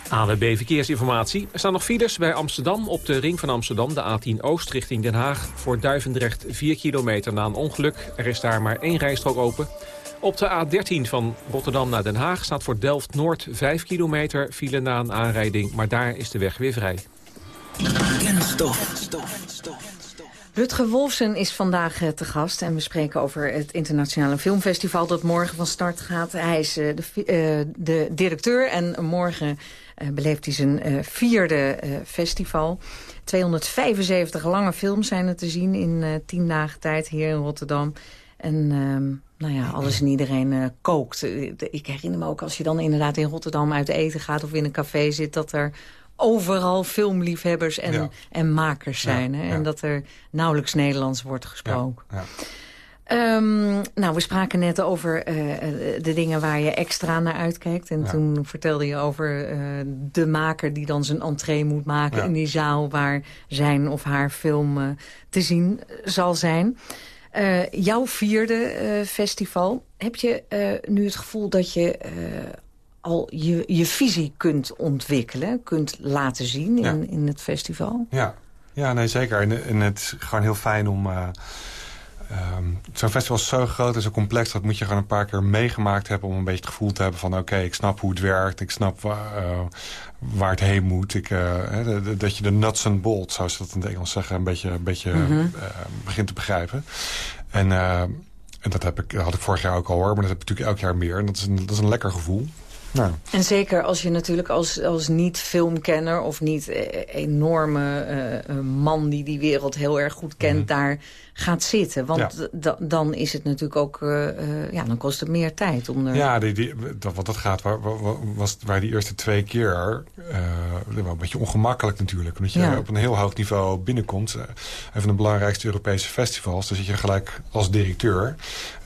AWB Verkeersinformatie. Er staan nog files bij Amsterdam op de ring van Amsterdam... de A10 Oost richting Den Haag. Voor Duivendrecht 4 kilometer na een ongeluk. Er is daar maar één rijstrook open. Op de A13 van Rotterdam naar Den Haag staat voor Delft-Noord 5 kilometer file na een aanrijding. Maar daar is de weg weer vrij. Kenstof. Rutger Wolfsen is vandaag te gast en we spreken over het internationale filmfestival dat morgen van start gaat. Hij is de, uh, de directeur en morgen beleeft hij zijn uh, vierde uh, festival. 275 lange films zijn er te zien in tien dagen tijd hier in Rotterdam. En ehm, nou ja, alles en iedereen kookt. Ik herinner me ook als je dan inderdaad in Rotterdam uit eten gaat... of in een café zit, dat er overal filmliefhebbers en, en makers zijn. hè? En dat er nauwelijks Nederlands wordt gesproken. Um, nou, we spraken net over uh, de dingen waar je extra naar uitkijkt. En ja. toen vertelde je over uh, de maker die dan zijn entree moet maken... Ja. in die zaal waar zijn of haar film uh, te zien zal zijn. jouw vierde festival. Heb je nu het gevoel dat je al je, je visie kunt ontwikkelen... kunt laten zien in, ja. in het festival? Ja, ja nee, zeker. En, en het is gewoon heel fijn om... Um, Zo'n festival is zo groot en zo complex... dat moet je gewoon een paar keer meegemaakt hebben... om een beetje het gevoel te hebben van... oké, okay, ik snap hoe het werkt. Ik snap uh, waar het heen moet. Ik, uh, dat je de nuts and bolts, zoals ze dat in het Engels zeggen... een beetje, een beetje mm -hmm. uh, begint te begrijpen. En, en dat heb ik, had ik vorig jaar ook al hoor... maar dat heb ik natuurlijk elk jaar meer. En dat is een, dat is een lekker gevoel. Nou. En zeker als je natuurlijk als, als niet-filmkenner... of niet enorme uh, man die die wereld heel erg goed kent... Mm. daar gaat zitten. Want ja. dan is het natuurlijk ook... Uh, ja, dan kost het meer tijd. Om er... Ja, die, die, dat, wat dat gaat, waar, was, waar die eerste twee keer... wel een beetje ongemakkelijk natuurlijk. Omdat je ja. op een heel hoog niveau binnenkomt. een van de belangrijkste Europese festivals. Dan zit je gelijk als directeur.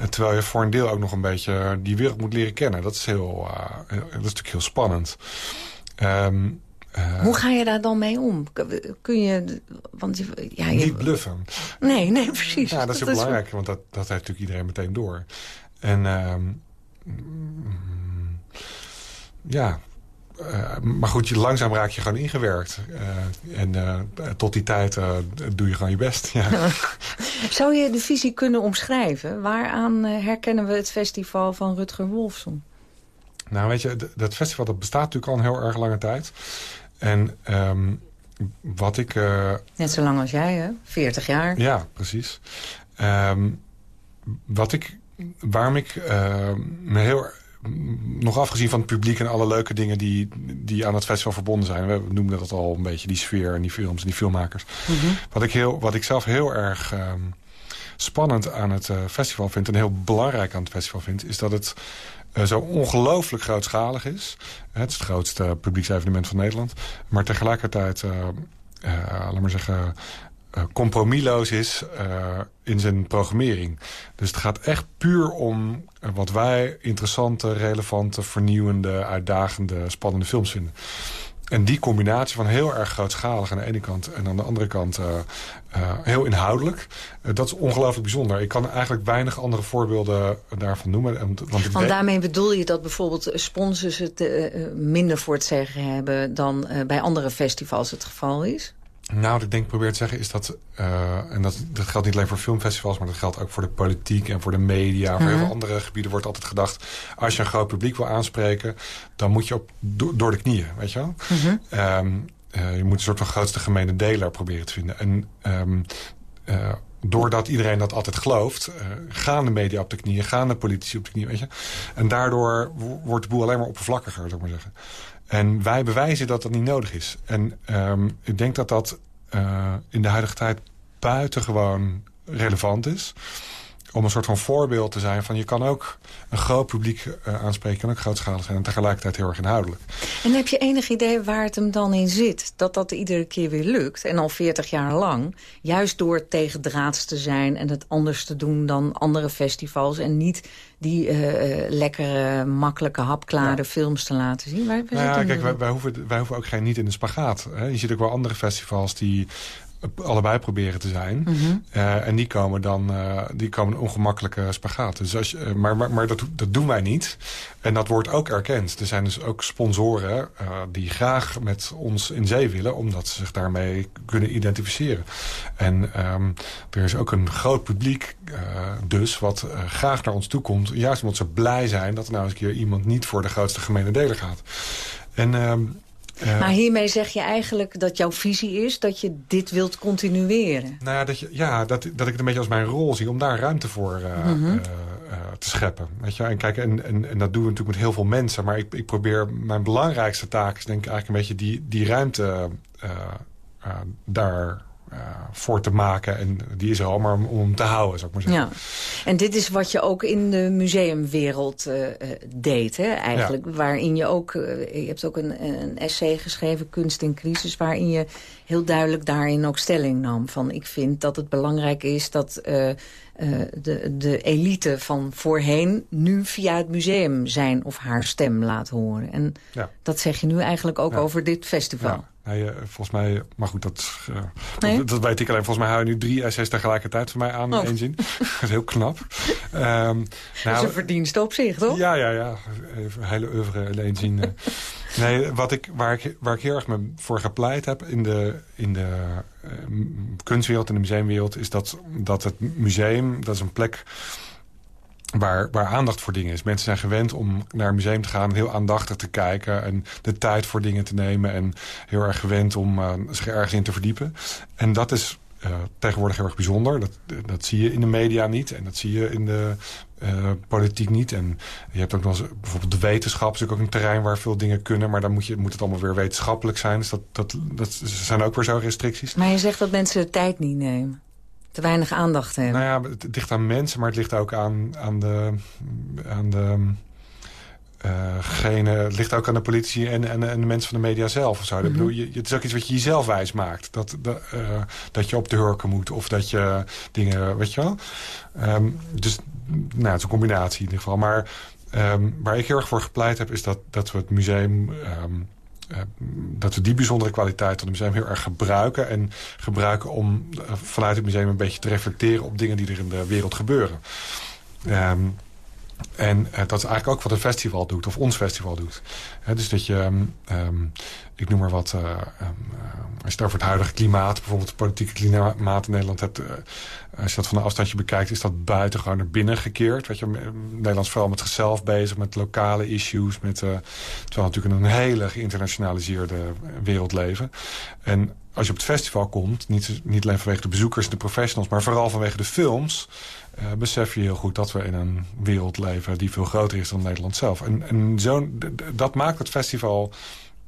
terwijl je voor een deel ook nog een beetje die wereld moet leren kennen. Dat is heel dat is natuurlijk heel spannend. Um, uh, Hoe ga je daar dan mee om? Kun je... Want, ja, je... Niet bluffen. Nee, nee, precies. Ja, dat is heel dat belangrijk, is... want dat, dat heeft natuurlijk iedereen meteen door. En um, ja, uh, maar goed, je, langzaam raak je gewoon ingewerkt. Uh, en uh, tot die tijd doe je gewoon je best. Ja. Zou je de visie kunnen omschrijven? Waaraan herkennen we het festival van Rutger Wolfson? Nou, weet je, dat festival dat bestaat natuurlijk al een heel erg lange tijd. En um, wat ik... Uh, Net zo lang als jij, hè? 40 jaar. Ja, precies. Um, wat ik... Waarom ik uh, me heel nog afgezien van het publiek en alle leuke dingen die, die aan het festival verbonden zijn. We noemden dat al een beetje, die sfeer en die films en die filmmakers. Mm -hmm. wat, ik heel, wat ik zelf heel erg um, spannend aan het uh, festival vind... en heel belangrijk aan het festival vind... is dat het zo ongelooflijk grootschalig is. Het is het grootste publieksevenement van Nederland. Maar tegelijkertijd, uh, uh, laat maar zeggen, compromisloos is in zijn programmering. Dus het gaat echt puur om wat wij interessante, relevante, vernieuwende, uitdagende, spannende films vinden. En die combinatie van heel erg grootschalig aan de ene kant... en aan de andere kant uh, uh, heel inhoudelijk, uh, dat is ongelooflijk bijzonder. Ik kan eigenlijk weinig andere voorbeelden daarvan noemen. Want, want daarmee bedoel je dat bijvoorbeeld sponsors het minder voor het zeggen hebben... dan bij andere festivals het geval is? Nou, wat ik denk probeer te zeggen is dat... Uh, en dat, dat geldt niet alleen voor filmfestivals... maar dat geldt ook voor de politiek en voor de media. Voor heel veel andere gebieden wordt altijd gedacht... als je een groot publiek wil aanspreken... dan moet je op, door de knieën, weet je wel? um, uh, je moet een soort van grootste gemene deler proberen te vinden. En um, uh, doordat iedereen dat altijd gelooft... Gaan de media op de knieën, gaan de politici op de knieën, weet je? En daardoor wordt de boel alleen maar oppervlakkiger, zou ik maar zeggen. En wij bewijzen dat dat niet nodig is. En um, ik denk dat dat uh, in de huidige tijd buitengewoon relevant is. Om een soort van voorbeeld te zijn van je kan ook een groot publiek uh, aanspreken. Kan ook grootschalig zijn en tegelijkertijd heel erg inhoudelijk. En heb je enig idee waar het hem dan in zit? Dat dat iedere keer weer lukt. En al 40 jaar lang. Juist door tegendraads te zijn en het anders te doen dan andere festivals. En niet die uh, lekkere, makkelijke, hapklare ja. films te laten zien. Waar, nou ja, kijk, wij, wij, hoeven, wij hoeven ook geen niet in de spagaat. Hè. Je ziet ook wel andere festivals die allebei proberen te zijn. Mm -hmm. uh, en die komen dan uh, die komen ongemakkelijke spagaat. Dus als je, uh, maar maar, maar dat, dat doen wij niet. En dat wordt ook erkend. Er zijn dus ook sponsoren die graag met ons in zee willen... omdat ze zich daarmee kunnen identificeren. En um, er is ook een groot publiek dus wat graag naar ons toe komt... juist omdat ze blij zijn dat er nou eens een keer iemand niet voor de grootste gemene deler gaat. En... Um, uh, maar hiermee zeg je eigenlijk dat jouw visie is dat je dit wilt continueren. Nou ja, dat, je, ja, dat, dat ik het een beetje als mijn rol zie om daar ruimte voor mm -hmm. uh, te scheppen. Weet je? En, kijk, en, en, en dat doen we natuurlijk met heel veel mensen. Maar ik, ik probeer, mijn belangrijkste taak is denk ik eigenlijk een beetje die, die ruimte daar voor te maken. En die is er al maar om, om te houden, zou ik maar zeggen. Ja. En dit is wat je ook in de museumwereld uh, deed, hè, eigenlijk. Ja. Waarin je ook, je hebt ook een, een essay geschreven, Kunst in Crisis... waarin je heel duidelijk daarin ook stelling nam. Van ik vind dat het belangrijk is dat uh, uh, de, de elite van voorheen... nu via het museum zijn of haar stem laat horen. En ja. dat zeg je nu eigenlijk ook ja. over dit festival. Uh, volgens mij, maar goed, dat, uh, nee? dat, dat, weet ik alleen. Volgens mij hou je nu drie essays tegelijkertijd voor mij aan oh. in één zin. dat is heel knap. Um, nou, dat is een verdienste op zich, toch? Ja, ja, ja. Even hele oeuvre in één zin. nee, wat ik, waar, ik, waar ik heel erg me voor gepleit heb in de, in de kunstwereld en de museumwereld... is dat, dat het museum, dat is een plek waar, waar aandacht voor dingen is. Mensen zijn gewend om naar een museum te gaan... heel aandachtig te kijken en de tijd voor dingen te nemen... en heel erg gewend om uh, zich ergens in te verdiepen. En dat is uh, tegenwoordig heel erg bijzonder. Dat, dat zie je in de media niet en dat zie je in de uh, politiek niet. En je hebt ook nog eens, bijvoorbeeld de wetenschap... is ook een terrein waar veel dingen kunnen... maar dan moet, je, moet het allemaal weer wetenschappelijk zijn. Dus dat, dat, dat zijn ook weer zo restricties. Maar je zegt dat mensen de tijd niet nemen te weinig aandacht hebben. Nou ja, het ligt aan mensen, maar het ligt ook aan, aan de... Aan de uh, gene, het ligt ook aan de politici en, en, en de mensen van de media zelf. Of zo. Mm -hmm. bedoel, je, het is ook iets wat je jezelf wijs maakt. Dat, dat, uh, dat je op de hurken moet of dat je dingen, weet je wel. Um, dus nou, het is een combinatie in ieder geval. Maar um, waar ik heel erg voor gepleit heb, is dat, dat we het museum... Um, uh, dat we die bijzondere kwaliteit van het museum heel erg gebruiken. En gebruiken om uh, vanuit het museum een beetje te reflecteren op dingen die er in de wereld gebeuren. Um, en uh, dat is eigenlijk ook wat een festival doet, of ons festival doet. Dus dat je, um, um, ik noem maar wat, uh, um, als je het over het huidige klimaat, bijvoorbeeld het politieke klimaat in Nederland hebt, als je dat van een afstandje bekijkt, is dat buitengewoon naar binnen gekeerd. Weet je, Nederland vooral met zichzelf bezig, met lokale issues, met, terwijl we natuurlijk in een hele geïnternationaliseerde wereld leven. En als je op het festival komt, niet, niet alleen vanwege de bezoekers en de professionals, maar vooral vanwege de films, uh, besef je heel goed dat we in een wereld leven die veel groter is dan Nederland zelf. En, en zo, dat maakt het festival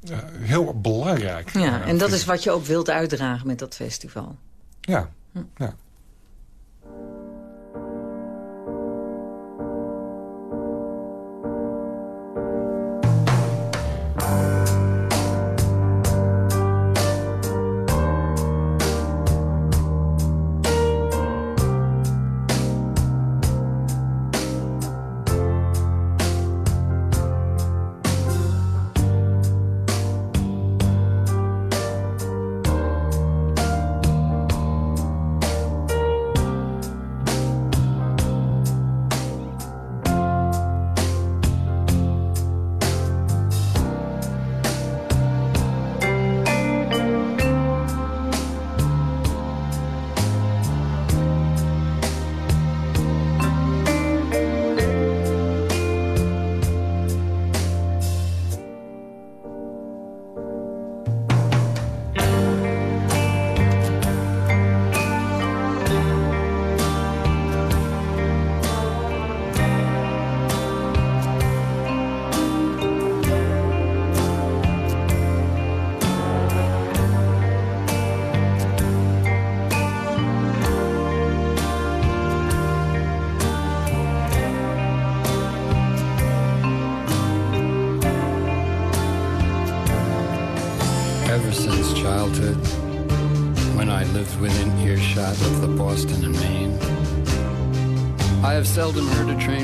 uh, heel belangrijk. Ja, en dat is wat je ook wilt uitdragen met dat festival. Ja, hm. ja.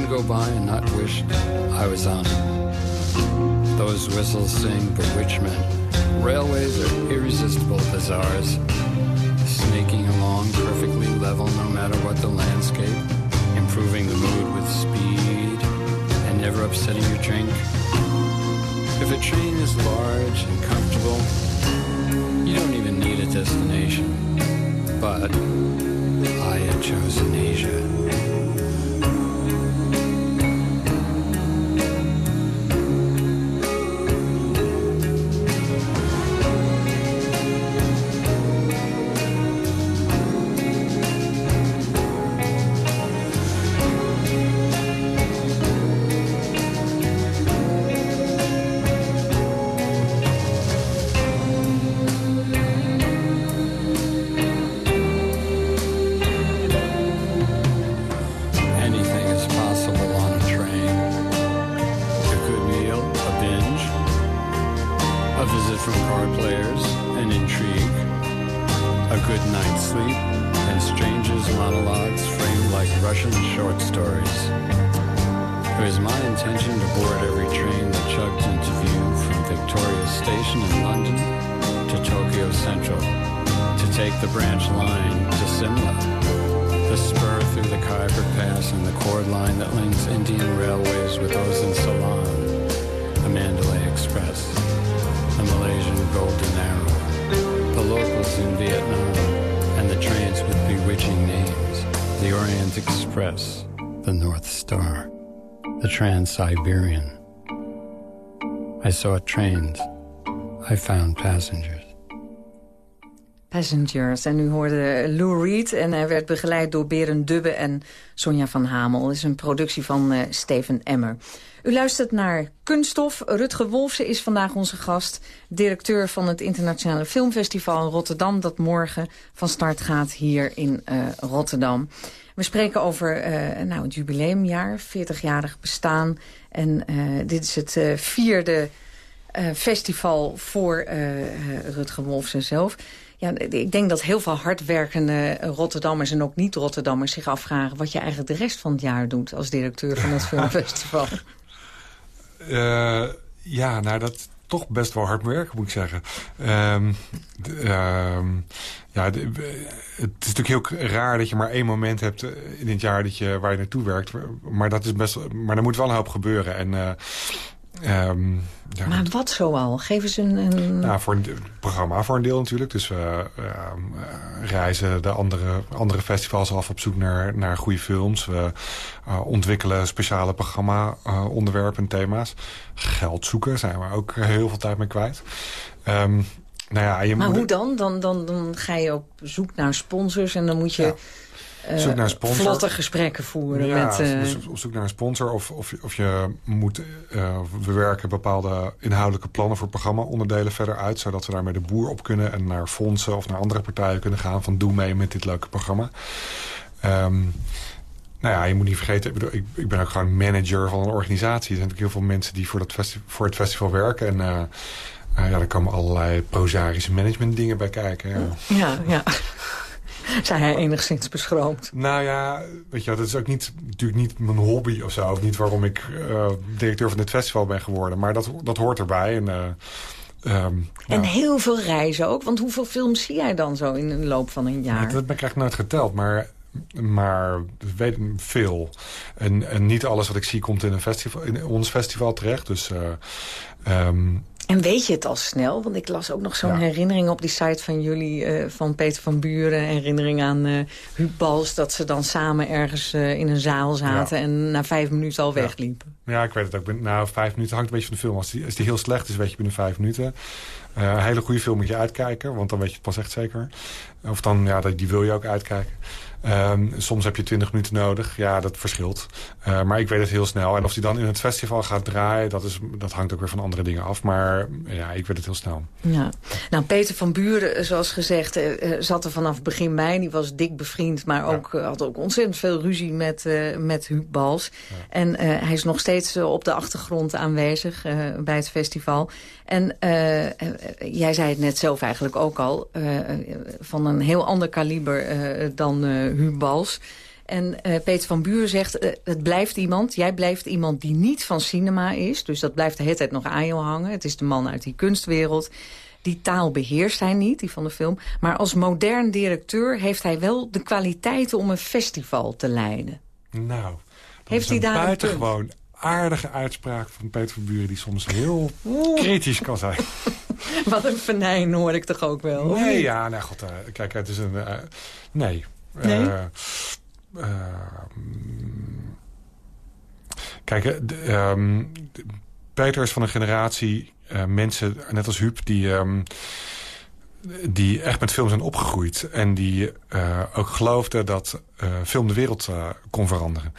Go by and not wish I was on it. Those whistles sing bewitchment. Railways are irresistible bazaars, the branch line to Simla, the spur through the Khyber Pass and the cord line that links Indian railways with those in Ceylon, the Mandalay Express, the Malaysian Golden Arrow, the locals in Vietnam, and the trains with bewitching names, the Orient Express, the North Star, the Trans-Siberian. I saw trains. I found passengers. Passengers. En u hoorde Lou Reed en hij werd begeleid door Beren Dubbe en Sonja van Hamel. Het is een productie van uh, Steven Emmer. U luistert naar Kunststof. Rutger Wolfsen is vandaag onze gast. Directeur van het Internationale Filmfestival in Rotterdam... dat morgen van start gaat hier in uh, Rotterdam. We spreken over uh, nou, het jubileumjaar, 40-jarig bestaan. En uh, dit is het uh, vierde festival voor Rutger Wolfsen zelf. Ja, ik denk dat heel veel hardwerkende Rotterdammers en ook niet-Rotterdammers zich afvragen... wat je eigenlijk de rest van het jaar doet als directeur van het filmfestival. ja, nou dat, toch best wel hard werken, moet ik zeggen. Um, ja, het is natuurlijk heel raar dat je maar één moment hebt eh, in het jaar dat je, waar je naartoe werkt. Maar, dat is best, maar er moet wel een hoop gebeuren. En uh, Um, ja. Maar wat zoal? Geef eens een... een... Nou, voor een programma voor een deel natuurlijk. Dus we uh, reizen de andere, andere festivals af op zoek naar, naar goede films. We uh, ontwikkelen speciale programma-onderwerpen en thema's. Geld zoeken zijn we ook heel veel tijd mee kwijt. Um, nou ja, je maar hoe dan? Dan, dan? dan ga je op zoek naar sponsors en dan moet je... Ja zoek naar sponsor. vlotte gesprekken voeren. Ja, met, op zoek naar een sponsor. Of, of, of je moet... Uh, we werken bepaalde inhoudelijke plannen voor programma-onderdelen verder uit. Zodat we daarmee de boer op kunnen. En naar fondsen of naar andere partijen kunnen gaan. Van doe mee met dit leuke programma. Um, nou ja, je moet niet vergeten, ik, bedoel, ik, ik, ben ook gewoon manager van een organisatie. Er zijn natuurlijk heel veel mensen die voor, dat voor het festival werken. En uh, uh, ja, er komen allerlei prozarische management dingen bij kijken. Ja, ja. ja. Zijn hij enigszins beschroomd? Nou ja, weet je, dat is ook niet, natuurlijk niet mijn hobby of zo. Of niet waarom ik uh, directeur van dit festival ben geworden. Maar dat, dat hoort erbij. En, uh, um, en heel veel reizen ook. Want hoeveel films zie jij dan zo in de loop van een jaar? dat heb ik eigenlijk nooit geteld. Maar maar weet veel. En, en niet alles wat ik zie komt in, een festival, in ons festival terecht. Dus uh, um, en weet je het al snel? Want ik las ook nog zo'n herinnering op die site van jullie... Uh, van Peter van Buren, herinnering aan uh, Huub Bals... dat ze dan samen ergens uh, in een zaal zaten... en na vijf minuten al wegliepen. Ja, ik weet het ook. Na vijf minuten hangt een beetje van de film. Als die, als die heel slecht is, weet je binnen vijf minuten. een hele goede film moet je uitkijken, want dan weet je het pas echt zeker. Of dan, ja, die wil je ook uitkijken. Um, soms heb je 20 minuten nodig. Ja, dat verschilt. Uh, maar ik weet het heel snel. En of die dan in het festival gaat draaien... dat, is, dat hangt ook weer van andere dingen af. Maar ja, ik weet het heel snel. Ja. Nou, Peter van Buren, zoals gezegd... Uh, zat er vanaf begin mei. Die was dik bevriend. Maar ook, ja. had ook ontzettend veel ruzie met, uh, met Huub Bals. Ja. En hij is nog steeds steeds op de achtergrond aanwezig bij het festival. En jij zei het net zelf eigenlijk ook al, van een heel ander kaliber dan uh, Bals. En Peter van Buur zegt, het blijft iemand, jij blijft iemand die niet van cinema is. Dus dat blijft de hele tijd nog aan je hangen. Het is de man uit die kunstwereld. Die taal beheerst hij niet, die van de film. Maar als modern directeur heeft hij wel de kwaliteiten om een festival te leiden. Nou, heeft hij daar buitengewoon aardige uitspraak van Peter van Buren... die soms heel kritisch kan zijn. Wat een venijn hoor ik toch ook wel? Nee, ja, nou goed. Uh, kijk, het is een... Nee. Nee? Uh, kijk, um, Peter is van een generatie uh, mensen, net als Huub, die, um, die echt met film zijn opgegroeid. En die ook geloofden dat uh, film de wereld kon veranderen.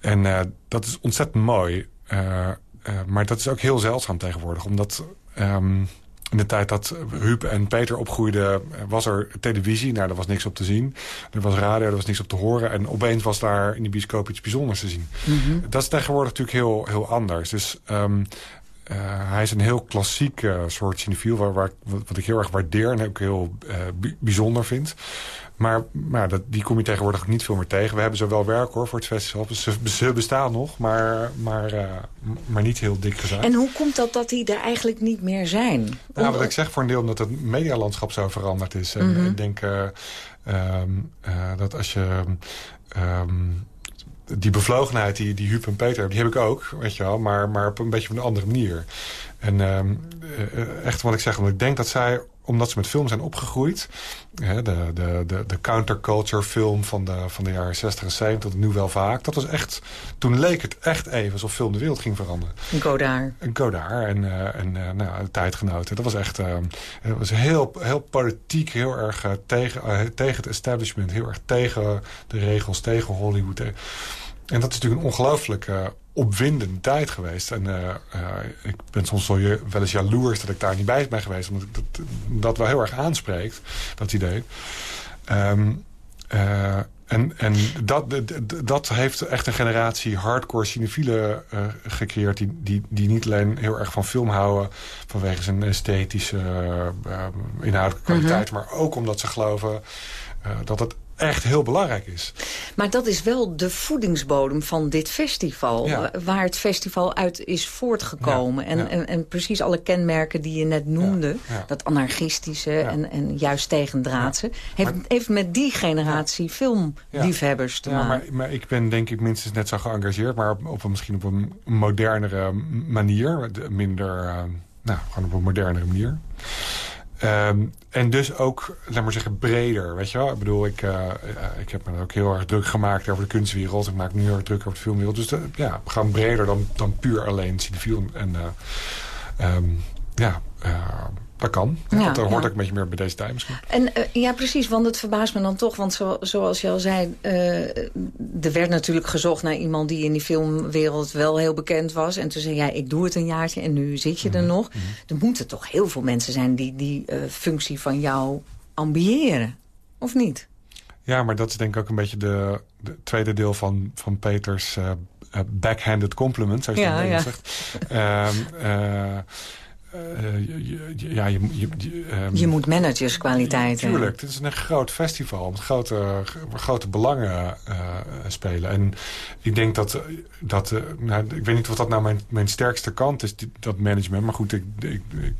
En dat is ontzettend mooi. maar dat is ook heel zeldzaam tegenwoordig. Omdat in de tijd dat Huub en Peter opgroeiden, was er televisie. Nou, daar was niks op te zien. Er was radio, er was niks op te horen. En opeens was daar in die bioscoop iets bijzonders te zien. Mm -hmm. Dat is tegenwoordig natuurlijk heel, heel anders. Dus um, uh, hij is een heel klassiek soort cinefiel, waar, waar, wat ik heel erg waardeer en ook heel uh, bijzonder vind. Maar, maar dat, die kom je tegenwoordig ook niet veel meer tegen. We hebben zo wel werk hoor voor het festival. Ze, ze bestaan nog, maar, maar, maar niet heel dik gezegd. En hoe komt dat dat die er eigenlijk niet meer zijn? Nou, wat ik zeg voor een deel omdat het medialandschap zo veranderd is. En mm -hmm. ik denk um, dat als je... Um, die bevlogenheid die, die Huub en Peter die heb ik ook, weet je wel, maar, maar op een beetje op een andere manier. En um, echt wat ik zeg, want ik denk dat zij, omdat ze met film zijn opgegroeid, hè, de, de, de, de counterculture film van de, van de jaren 60 en 70, nu wel vaak, dat was echt, toen leek het echt even alsof film de wereld ging veranderen. Godard. Godard en, uh, en uh, nou, tijdgenoten. Dat was echt, uh, het was heel, heel politiek, heel erg tegen, tegen het establishment, heel erg tegen de regels, tegen Hollywood. En dat is natuurlijk een ongelooflijk uh, opwindende tijd geweest. En uh, uh, ik ben soms wel, wel eens jaloers dat ik daar niet bij ben geweest. Omdat dat, dat wel heel erg aanspreekt, dat idee. Um, en en dat, dat heeft echt een generatie hardcore cinefielen gecreëerd... Die, die, die niet alleen heel erg van film houden... vanwege zijn esthetische inhoudelijke kwaliteit... Mm -hmm. maar ook omdat ze geloven dat het echt heel belangrijk is. Maar dat is wel de voedingsbodem van dit festival. Ja. Waar het festival uit is voortgekomen. Ja. En, ja. en, en, precies alle kenmerken die je net noemde. Dat anarchistische en, en juist tegendraadse. Heeft, maar, heeft met die generatie filmliefhebbers te maken. Maar, maar ik ben denk ik minstens net zo geëngageerd. Maar op, op een, misschien op een modernere manier. Minder, uh, nou, gewoon op een modernere manier. Um, en dus ook, laat maar zeggen, breder, weet je wel. Ik bedoel, ik, uh, ik heb me ook heel erg druk gemaakt over de kunstwereld. Ik maak me heel erg druk over de filmwereld. Dus de, ja, we gaan breder dan, dan puur alleen cinefiel. En uh, um, ja, dat kan. Ja, dat hoort ja. ook een beetje meer bij deze tijd misschien. En uh, ja, precies, want het verbaast me dan toch. Want zo, zoals je al zei, uh, er werd natuurlijk gezocht naar iemand... die in die filmwereld wel heel bekend was. En toen zei jij, ik doe het een jaartje en nu zit je mm -hmm. er nog. Mm -hmm. Er moeten toch heel veel mensen zijn die die uh, functie van jou ambiëren. Of niet? Ja, maar dat is denk ik ook een beetje de, de tweede deel van, van Peters backhanded compliment, zoals je ja, ja. zegt. Um, uh, ja, je, je, je, um, je moet managerskwaliteiten Tuurlijk, het is een groot festival met grote, grote belangen uh, spelen. En ik denk dat, dat uh, nou, ik weet niet of dat nou mijn, mijn sterkste kant is, dat management. Maar goed, ik, ik, ik,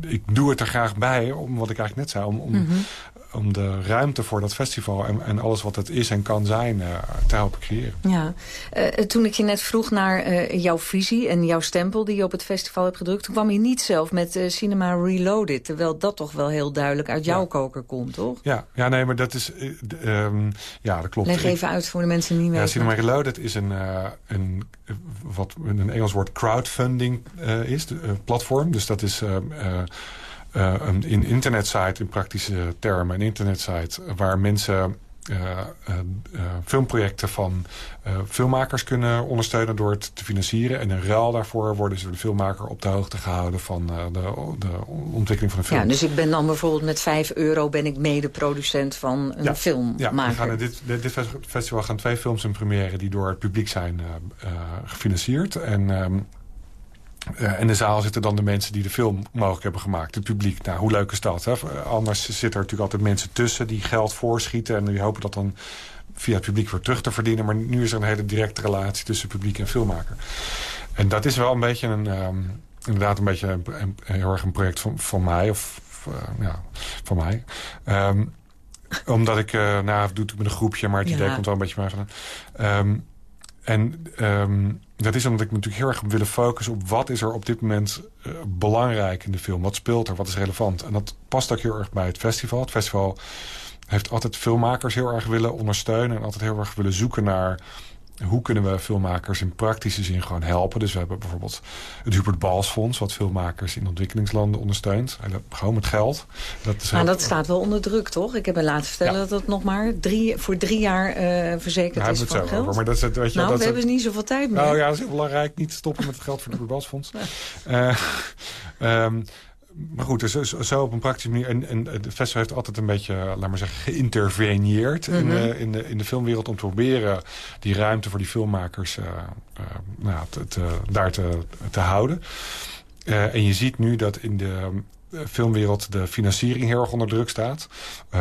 ik doe het er graag bij, om wat ik eigenlijk net zei, om, om, mm -hmm om de ruimte voor dat festival en, en alles wat het is en kan zijn uh, te helpen creëren. Ja. Uh, toen ik je net vroeg naar uh, jouw visie en jouw stempel die je op het festival hebt gedrukt... toen kwam je niet zelf met Cinema Reloaded, terwijl dat toch wel heel duidelijk uit jouw ja. koker komt, toch? Ja, ja nee, maar dat is... Um, ja, dat klopt. Leg even uit voor de mensen die niet ja, weten. Cinema Reloaded is een, een, wat een Engels woord crowdfunding is, de, platform. Dus dat is... Uh, een, een internetsite in praktische termen, een internetsite waar mensen filmprojecten van filmmakers kunnen ondersteunen door het te financieren. En in ruil daarvoor worden ze de filmmaker op de hoogte gehouden van de, de, ontwikkeling van de film. Ja, dus ik ben dan bijvoorbeeld met 5 euro ben ik medeproducent van een ja, film Ja, we gaan in dit, dit festival gaan twee films in première die door het publiek zijn gefinancierd. En ehm, uh, in de zaal zitten dan de mensen die de film mogelijk hebben gemaakt. Het publiek. Nou, hoe leuk is dat? Hè? Anders zitten er natuurlijk altijd mensen tussen die geld voorschieten. En die hopen dat dan via het publiek weer terug te verdienen. Maar nu is er een hele directe relatie tussen publiek en filmmaker. En dat is wel een beetje een... Um, inderdaad een beetje een, heel erg een project van, van mij. Of uh, ja, van mij. Um, omdat ik... Uh, nou, doe het met een groepje, maar het ja. idee komt wel een beetje bij van... Um, en um, dat is omdat ik natuurlijk heel erg willen focussen op wat is er op dit moment uh, belangrijk in de film. Wat speelt er, wat is relevant. En dat past ook heel erg bij het festival. Het festival heeft altijd filmmakers heel erg willen ondersteunen. En altijd heel erg willen zoeken naar hoe kunnen we filmmakers in praktische zin gewoon helpen? Dus we hebben bijvoorbeeld het Hubert Bals Fonds... wat filmmakers in ontwikkelingslanden ondersteunt. Gewoon met geld. Dat is maar dat staat wel onder druk, toch? Ik heb me laten vertellen ja. dat het nog maar drie, voor drie jaar uh, verzekerd ja, is van geld. Over, maar dat is, weet je, nou, dat we hebben niet zoveel tijd meer. Nou ja, dat is heel belangrijk. Niet stoppen met het geld voor het Hubert Bals Fonds. uh, um, maar goed, dus zo, zo, op een praktische manier. En, en het festival heeft altijd een beetje, laat maar zeggen, geïnterveneerd mm -hmm. in, uh, in, de, in de filmwereld om te proberen die ruimte voor die filmmakers uh, uh, nou, te, te, daar te, te houden. en je ziet nu dat in de filmwereld de financiering heel erg onder druk staat.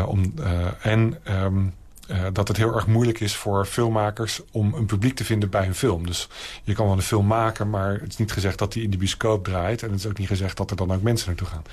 om, en um, uh, dat het heel erg moeilijk is voor filmmakers om een publiek te vinden bij hun film. Dus je kan wel een film maken, maar het is niet gezegd dat die in de bioscoop draait. En het is ook niet gezegd dat er dan ook mensen naartoe gaan.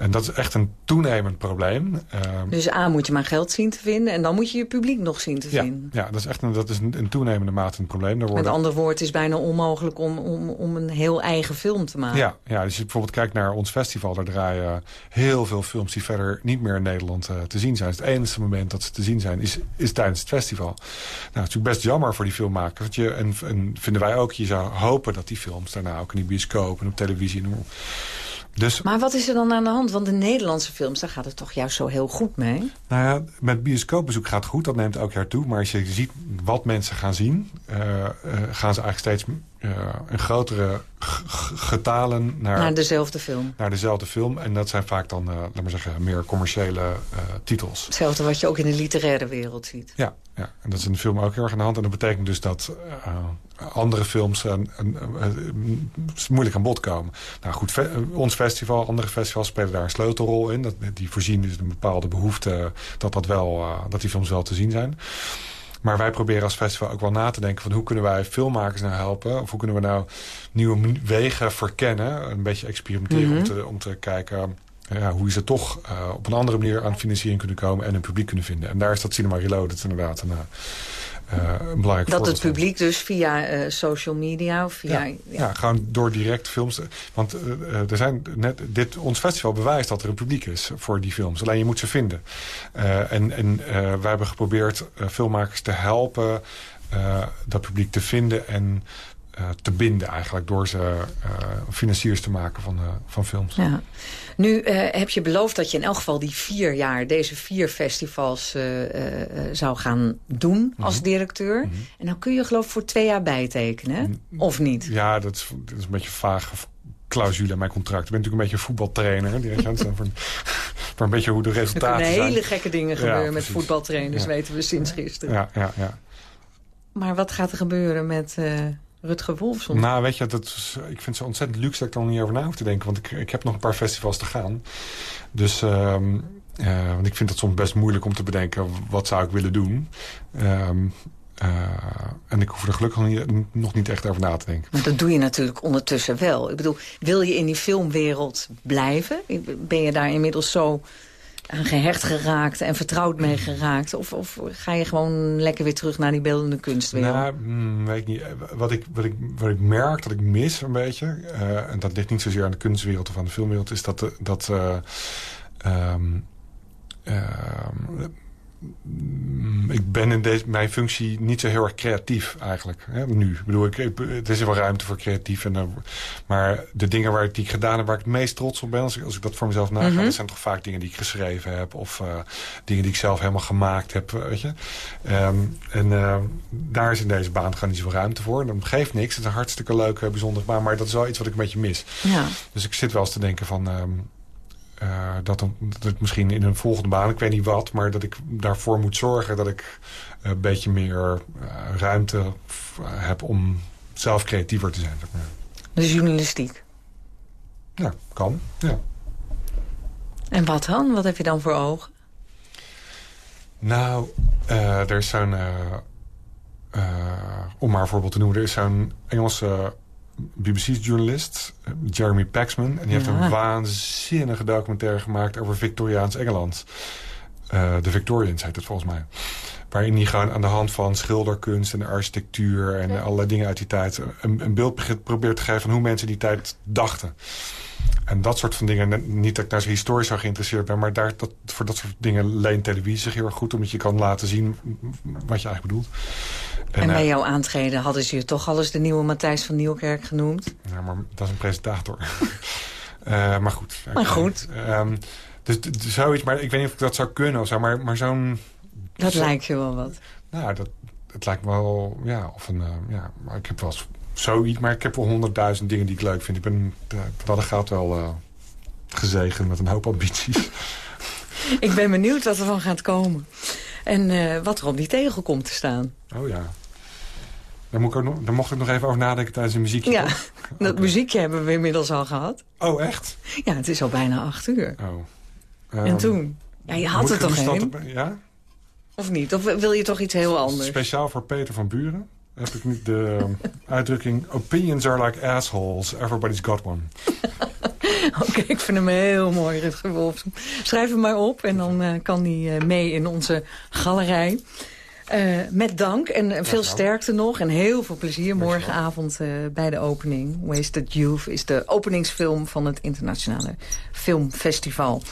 En dat is echt een toenemend probleem. Uh, dus A, moet je maar geld zien te vinden... en dan moet je je publiek nog zien te ja, vinden. Ja, dat is echt een, dat is een, een toenemende mate een probleem. Daar worden... Met andere woorden, het is bijna onmogelijk om, om, om een heel eigen film te maken. Ja, ja, dus je bijvoorbeeld kijkt naar ons festival... daar draaien heel veel films die verder niet meer in Nederland uh, te zien zijn. Dus het enige moment dat ze te zien zijn is, is tijdens het festival. Nou, het is natuurlijk best jammer voor die filmmakers. Want je, en, en vinden wij ook, je zou hopen dat die films daarna ook in die bioscoop... en op televisie en dus, maar wat is er dan aan de hand? Want de Nederlandse films, daar gaat het toch juist zo heel goed mee? Nou ja, met bioscoopbezoek gaat het goed. Dat neemt elk jaar toe. Maar als je ziet wat mensen gaan zien... Uh, uh, gaan ze eigenlijk steeds uh, een grotere getalen naar... Naar dezelfde film. Naar dezelfde film. En dat zijn vaak dan, laat maar zeggen, meer commerciële titels. Hetzelfde wat je ook in de literaire wereld ziet. Ja, ja, en dat is in de film ook heel erg aan de hand. En dat betekent dus dat andere films uh, moeilijk aan bod komen. Nou goed, ons festival, andere festivals spelen daar een sleutelrol in. Dat, die voorzien dus een bepaalde behoefte dat, dat, wel, dat die films wel te zien zijn. Maar wij proberen als festival ook wel na te denken van hoe kunnen wij filmmakers nou helpen? Of hoe kunnen we nou nieuwe wegen verkennen? Een beetje experimenteren mm -hmm. om, te, om te kijken ja, hoe ze toch uh, op een andere manier aan financiering kunnen komen en een publiek kunnen vinden. En daar is dat Cinema Reloaded inderdaad een, een belangrijk Dat het publiek dus via uh, social media of via... Ja, gewoon door direct films. Want er zijn net, dit, ons festival bewijst dat er een publiek is voor die films. Alleen je moet ze vinden. en en wij hebben geprobeerd filmmakers te helpen dat publiek te vinden en te binden eigenlijk door ze uh, financiers te maken van, uh, van films. Ja. Nu heb je beloofd dat je in elk geval die vier jaar, deze vier festivals zou gaan doen mm -hmm. als directeur. Mm -hmm. En dan kun je geloof ik voor twee jaar bijtekenen, of niet? Ja, dat is, dat is een beetje vaag clausule in mijn contract. Ik ben natuurlijk een beetje voetbaltrainer. Die voor, voor een beetje hoe de resultaten zijn. Er kunnen hele gekke dingen gebeuren ja, met voetbaltrainers, ja. weten we sinds gisteren. Ja, ja, ja. Maar wat gaat er gebeuren met... Rutger Wolfson? Nou, weet je, dat is, ik vind het zo ontzettend luxe dat ik er nog niet over na hoef te denken. Want ik, ik heb nog een paar festivals te gaan. Dus um, uh, want ik vind het soms best moeilijk om te bedenken... wat zou ik willen doen. Um, uh, en ik hoef er gelukkig nog niet, nog niet echt over na te denken. Maar dat doe je natuurlijk ondertussen wel. Ik bedoel, wil je in die filmwereld blijven? Ben je daar inmiddels zo aan gehecht geraakt en vertrouwd mee geraakt? Of, of ga je gewoon lekker weer terug naar die beeldende kunstwereld? Nou, mm, weet ik niet. Wat ik, wat, ik, wat ik merk dat ik mis een beetje... Uh, en dat ligt niet zozeer aan de kunstwereld of aan de filmwereld... is dat, dat uh, um, uh, mm, ik ben in deze, mijn functie niet zo heel erg creatief eigenlijk. Hè, nu. Ik bedoel, ik, er is wel ruimte voor creatief. En, uh, maar de dingen waar ik, die ik gedaan heb, waar ik het meest trots op ben... als ik, als ik dat voor mezelf naga, mm dat zijn toch vaak dingen die ik geschreven heb... of uh, dingen die ik zelf helemaal gemaakt heb, weet je. Um, en uh, daar is in deze baan gewoon niet zoveel ruimte voor. En dat geeft niks. Het is een hartstikke leuke, bijzonder baan. Maar dat is wel iets wat ik een beetje mis. Ja. Dus ik zit wel eens te denken van... Um, uh, dat, dan, dat ik misschien in een volgende baan, ik weet niet wat... maar dat ik daarvoor moet zorgen dat ik een beetje meer uh, ruimte heb om zelf creatiever te zijn. Zeg maar. Dus journalistiek? Ja, kan. Ja. En wat dan? Wat heb je dan voor ogen? Nou, uh, er is zo'n... om maar een voorbeeld te noemen, er is zo'n Engelse BBC-journalist, Jeremy Paxman. En die heeft Ja. een waanzinnige documentaire gemaakt over Victoriaans Engeland. Uh, de Victorians heet het volgens mij. Waarin hij gewoon aan de hand van schilderkunst en architectuur... en allerlei dingen uit die tijd... een, een beeld probeert te geven van hoe mensen die tijd dachten. En dat soort van dingen, niet dat ik daar zo historisch zo geïnteresseerd ben... maar daar, dat, voor dat soort dingen leent televisie zich heel erg goed... omdat je kan laten zien wat je eigenlijk bedoelt. En, eh, bij jouw aantreden hadden ze je toch al eens de nieuwe Matthijs van Nieuwkerk genoemd? Ja, maar dat is een presentator. uh, maar goed. Maar goed. Um, dus, dus zoiets, maar ik weet niet of ik dat zou kunnen of zo, maar, maar zo'n... Dat zo, lijkt je wel wat. Nou, dat, het lijkt me wel, ja, of een, uh, ja, maar ik heb wel eens zoiets, maar ik heb wel honderdduizend dingen die ik leuk vind. Ik ben, uh, dat gaat wel uh, gezegend met een hoop ambities. ik ben benieuwd wat er van gaat komen. En uh, wat er op die tegel komt te staan. Oh ja. Daar, moet ik ook nog, daar mocht ik nog even over nadenken tijdens een muziekje. Ja, toch? dat okay. muziekje hebben we inmiddels al gehad. Oh, echt? Ja, het is al bijna acht uur. Oh. Um, en toen? Ja, je had er toch een? Ja? Of niet? Of wil je toch iets heel anders? Speciaal voor Peter van Buren heb ik niet de uitdrukking... Opinions are like assholes, everybody's got one. Oké, okay, ik vind hem heel mooi, Rutger Wolf. Schrijf hem maar op en dan uh, kan hij uh, mee in onze galerij. Uh, met dank en veel sterkte nog en heel veel plezier morgenavond uh, bij de opening. Wasted Youth is de openingsfilm van het Internationale Filmfestival.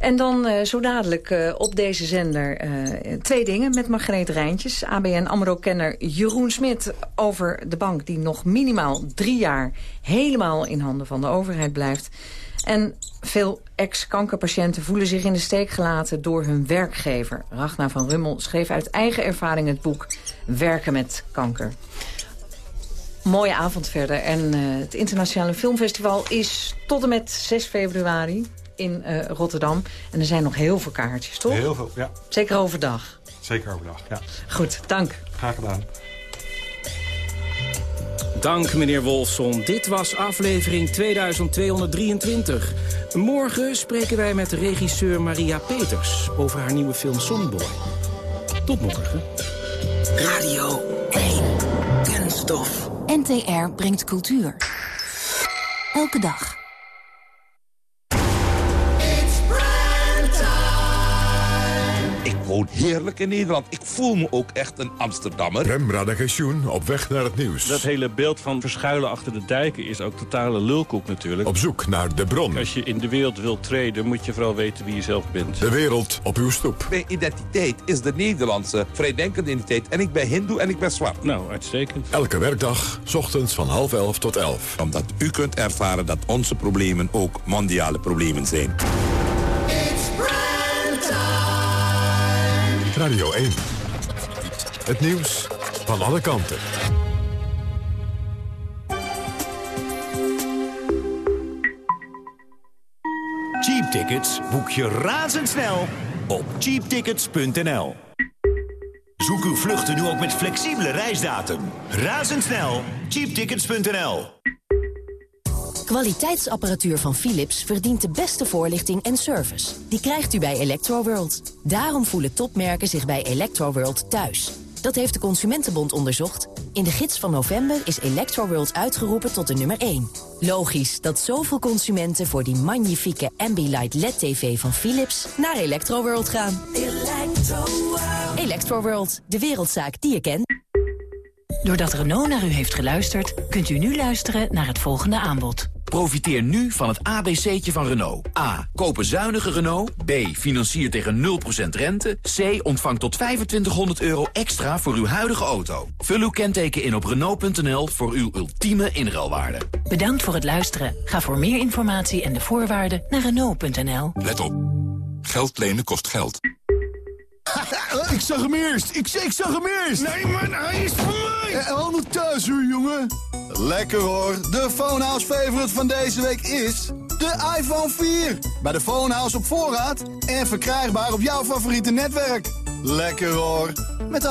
En dan uh, zo dadelijk uh, op deze zender uh, twee dingen met Margreet Rijntjes. ABN AMRO-kenner Jeroen Smit over de bank die nog minimaal drie jaar helemaal in handen van de overheid blijft. En veel ex-kankerpatiënten voelen zich in de steek gelaten door hun werkgever. Ragnar van Rummel schreef uit eigen ervaring het boek Werken met kanker. Mooie avond verder. En het Internationale Filmfestival is tot en met 6 februari in uh, Rotterdam. En er zijn nog heel veel kaartjes, toch? Heel veel, ja. Zeker overdag? Zeker overdag, ja. Goed, dank. Graag gedaan. Dank, meneer Wolfson. Dit was aflevering 2223. Morgen spreken wij met regisseur Maria Peters... over haar nieuwe film Sonnyboy. Tot morgen. Radio 1. Kunststof. NTR brengt cultuur. Elke dag. Woon heerlijk in Nederland. Ik voel me ook echt een Amsterdammer. Rem Radagensjoen op weg naar het nieuws. Dat hele beeld van verschuilen achter de dijken is ook totale lulkoek natuurlijk. Op zoek naar de bron. Als je in de wereld wilt treden, moet je vooral weten wie je zelf bent. De wereld op uw stoep. Mijn identiteit is de Nederlandse vrijdenkende identiteit. En ik ben hindoe en ik ben zwart. Nou, uitstekend. Elke werkdag, s ochtends van half elf tot elf. Omdat u kunt ervaren dat onze problemen ook mondiale problemen zijn. Radio 1. Het nieuws van alle kanten. Cheap tickets boek je razendsnel op cheaptickets.nl. Zoek uw vluchten nu ook met flexibele reisdatum. Razendsnel. cheaptickets.nl. Kwaliteitsapparatuur van Philips verdient de beste voorlichting en service. Die krijgt u bij Electroworld. Daarom voelen topmerken zich bij Electroworld thuis. Dat heeft de Consumentenbond onderzocht. In de gids van november is Electroworld uitgeroepen tot de nummer 1. Logisch dat zoveel consumenten voor die magnifieke Ambilight LED-TV van Philips naar Electroworld gaan. Electroworld. Electroworld, de wereldzaak die je kent. Doordat Renault naar u heeft geluisterd, kunt u nu luisteren naar het volgende aanbod. Profiteer nu van het ABC'tje van Renault. A. Koop een zuinige Renault. B. Financier tegen 0% rente. C. Ontvang tot 2500 euro extra voor uw huidige auto. Vul uw kenteken in op Renault.nl voor uw ultieme inruilwaarde. Bedankt voor het luisteren. Ga voor meer informatie en de voorwaarden naar Renault.nl. Let op. Geld lenen kost geld. ik zag hem eerst. Ik, ik zag hem eerst. Nee, man, hij is voor mij. Eh, handen thuis, hoor, jongen. Lekker, hoor. De Phonehouse favorite van deze week is... de iPhone 4. Bij de Phonehouse op voorraad en verkrijgbaar op jouw favoriete netwerk. Lekker, hoor. Met de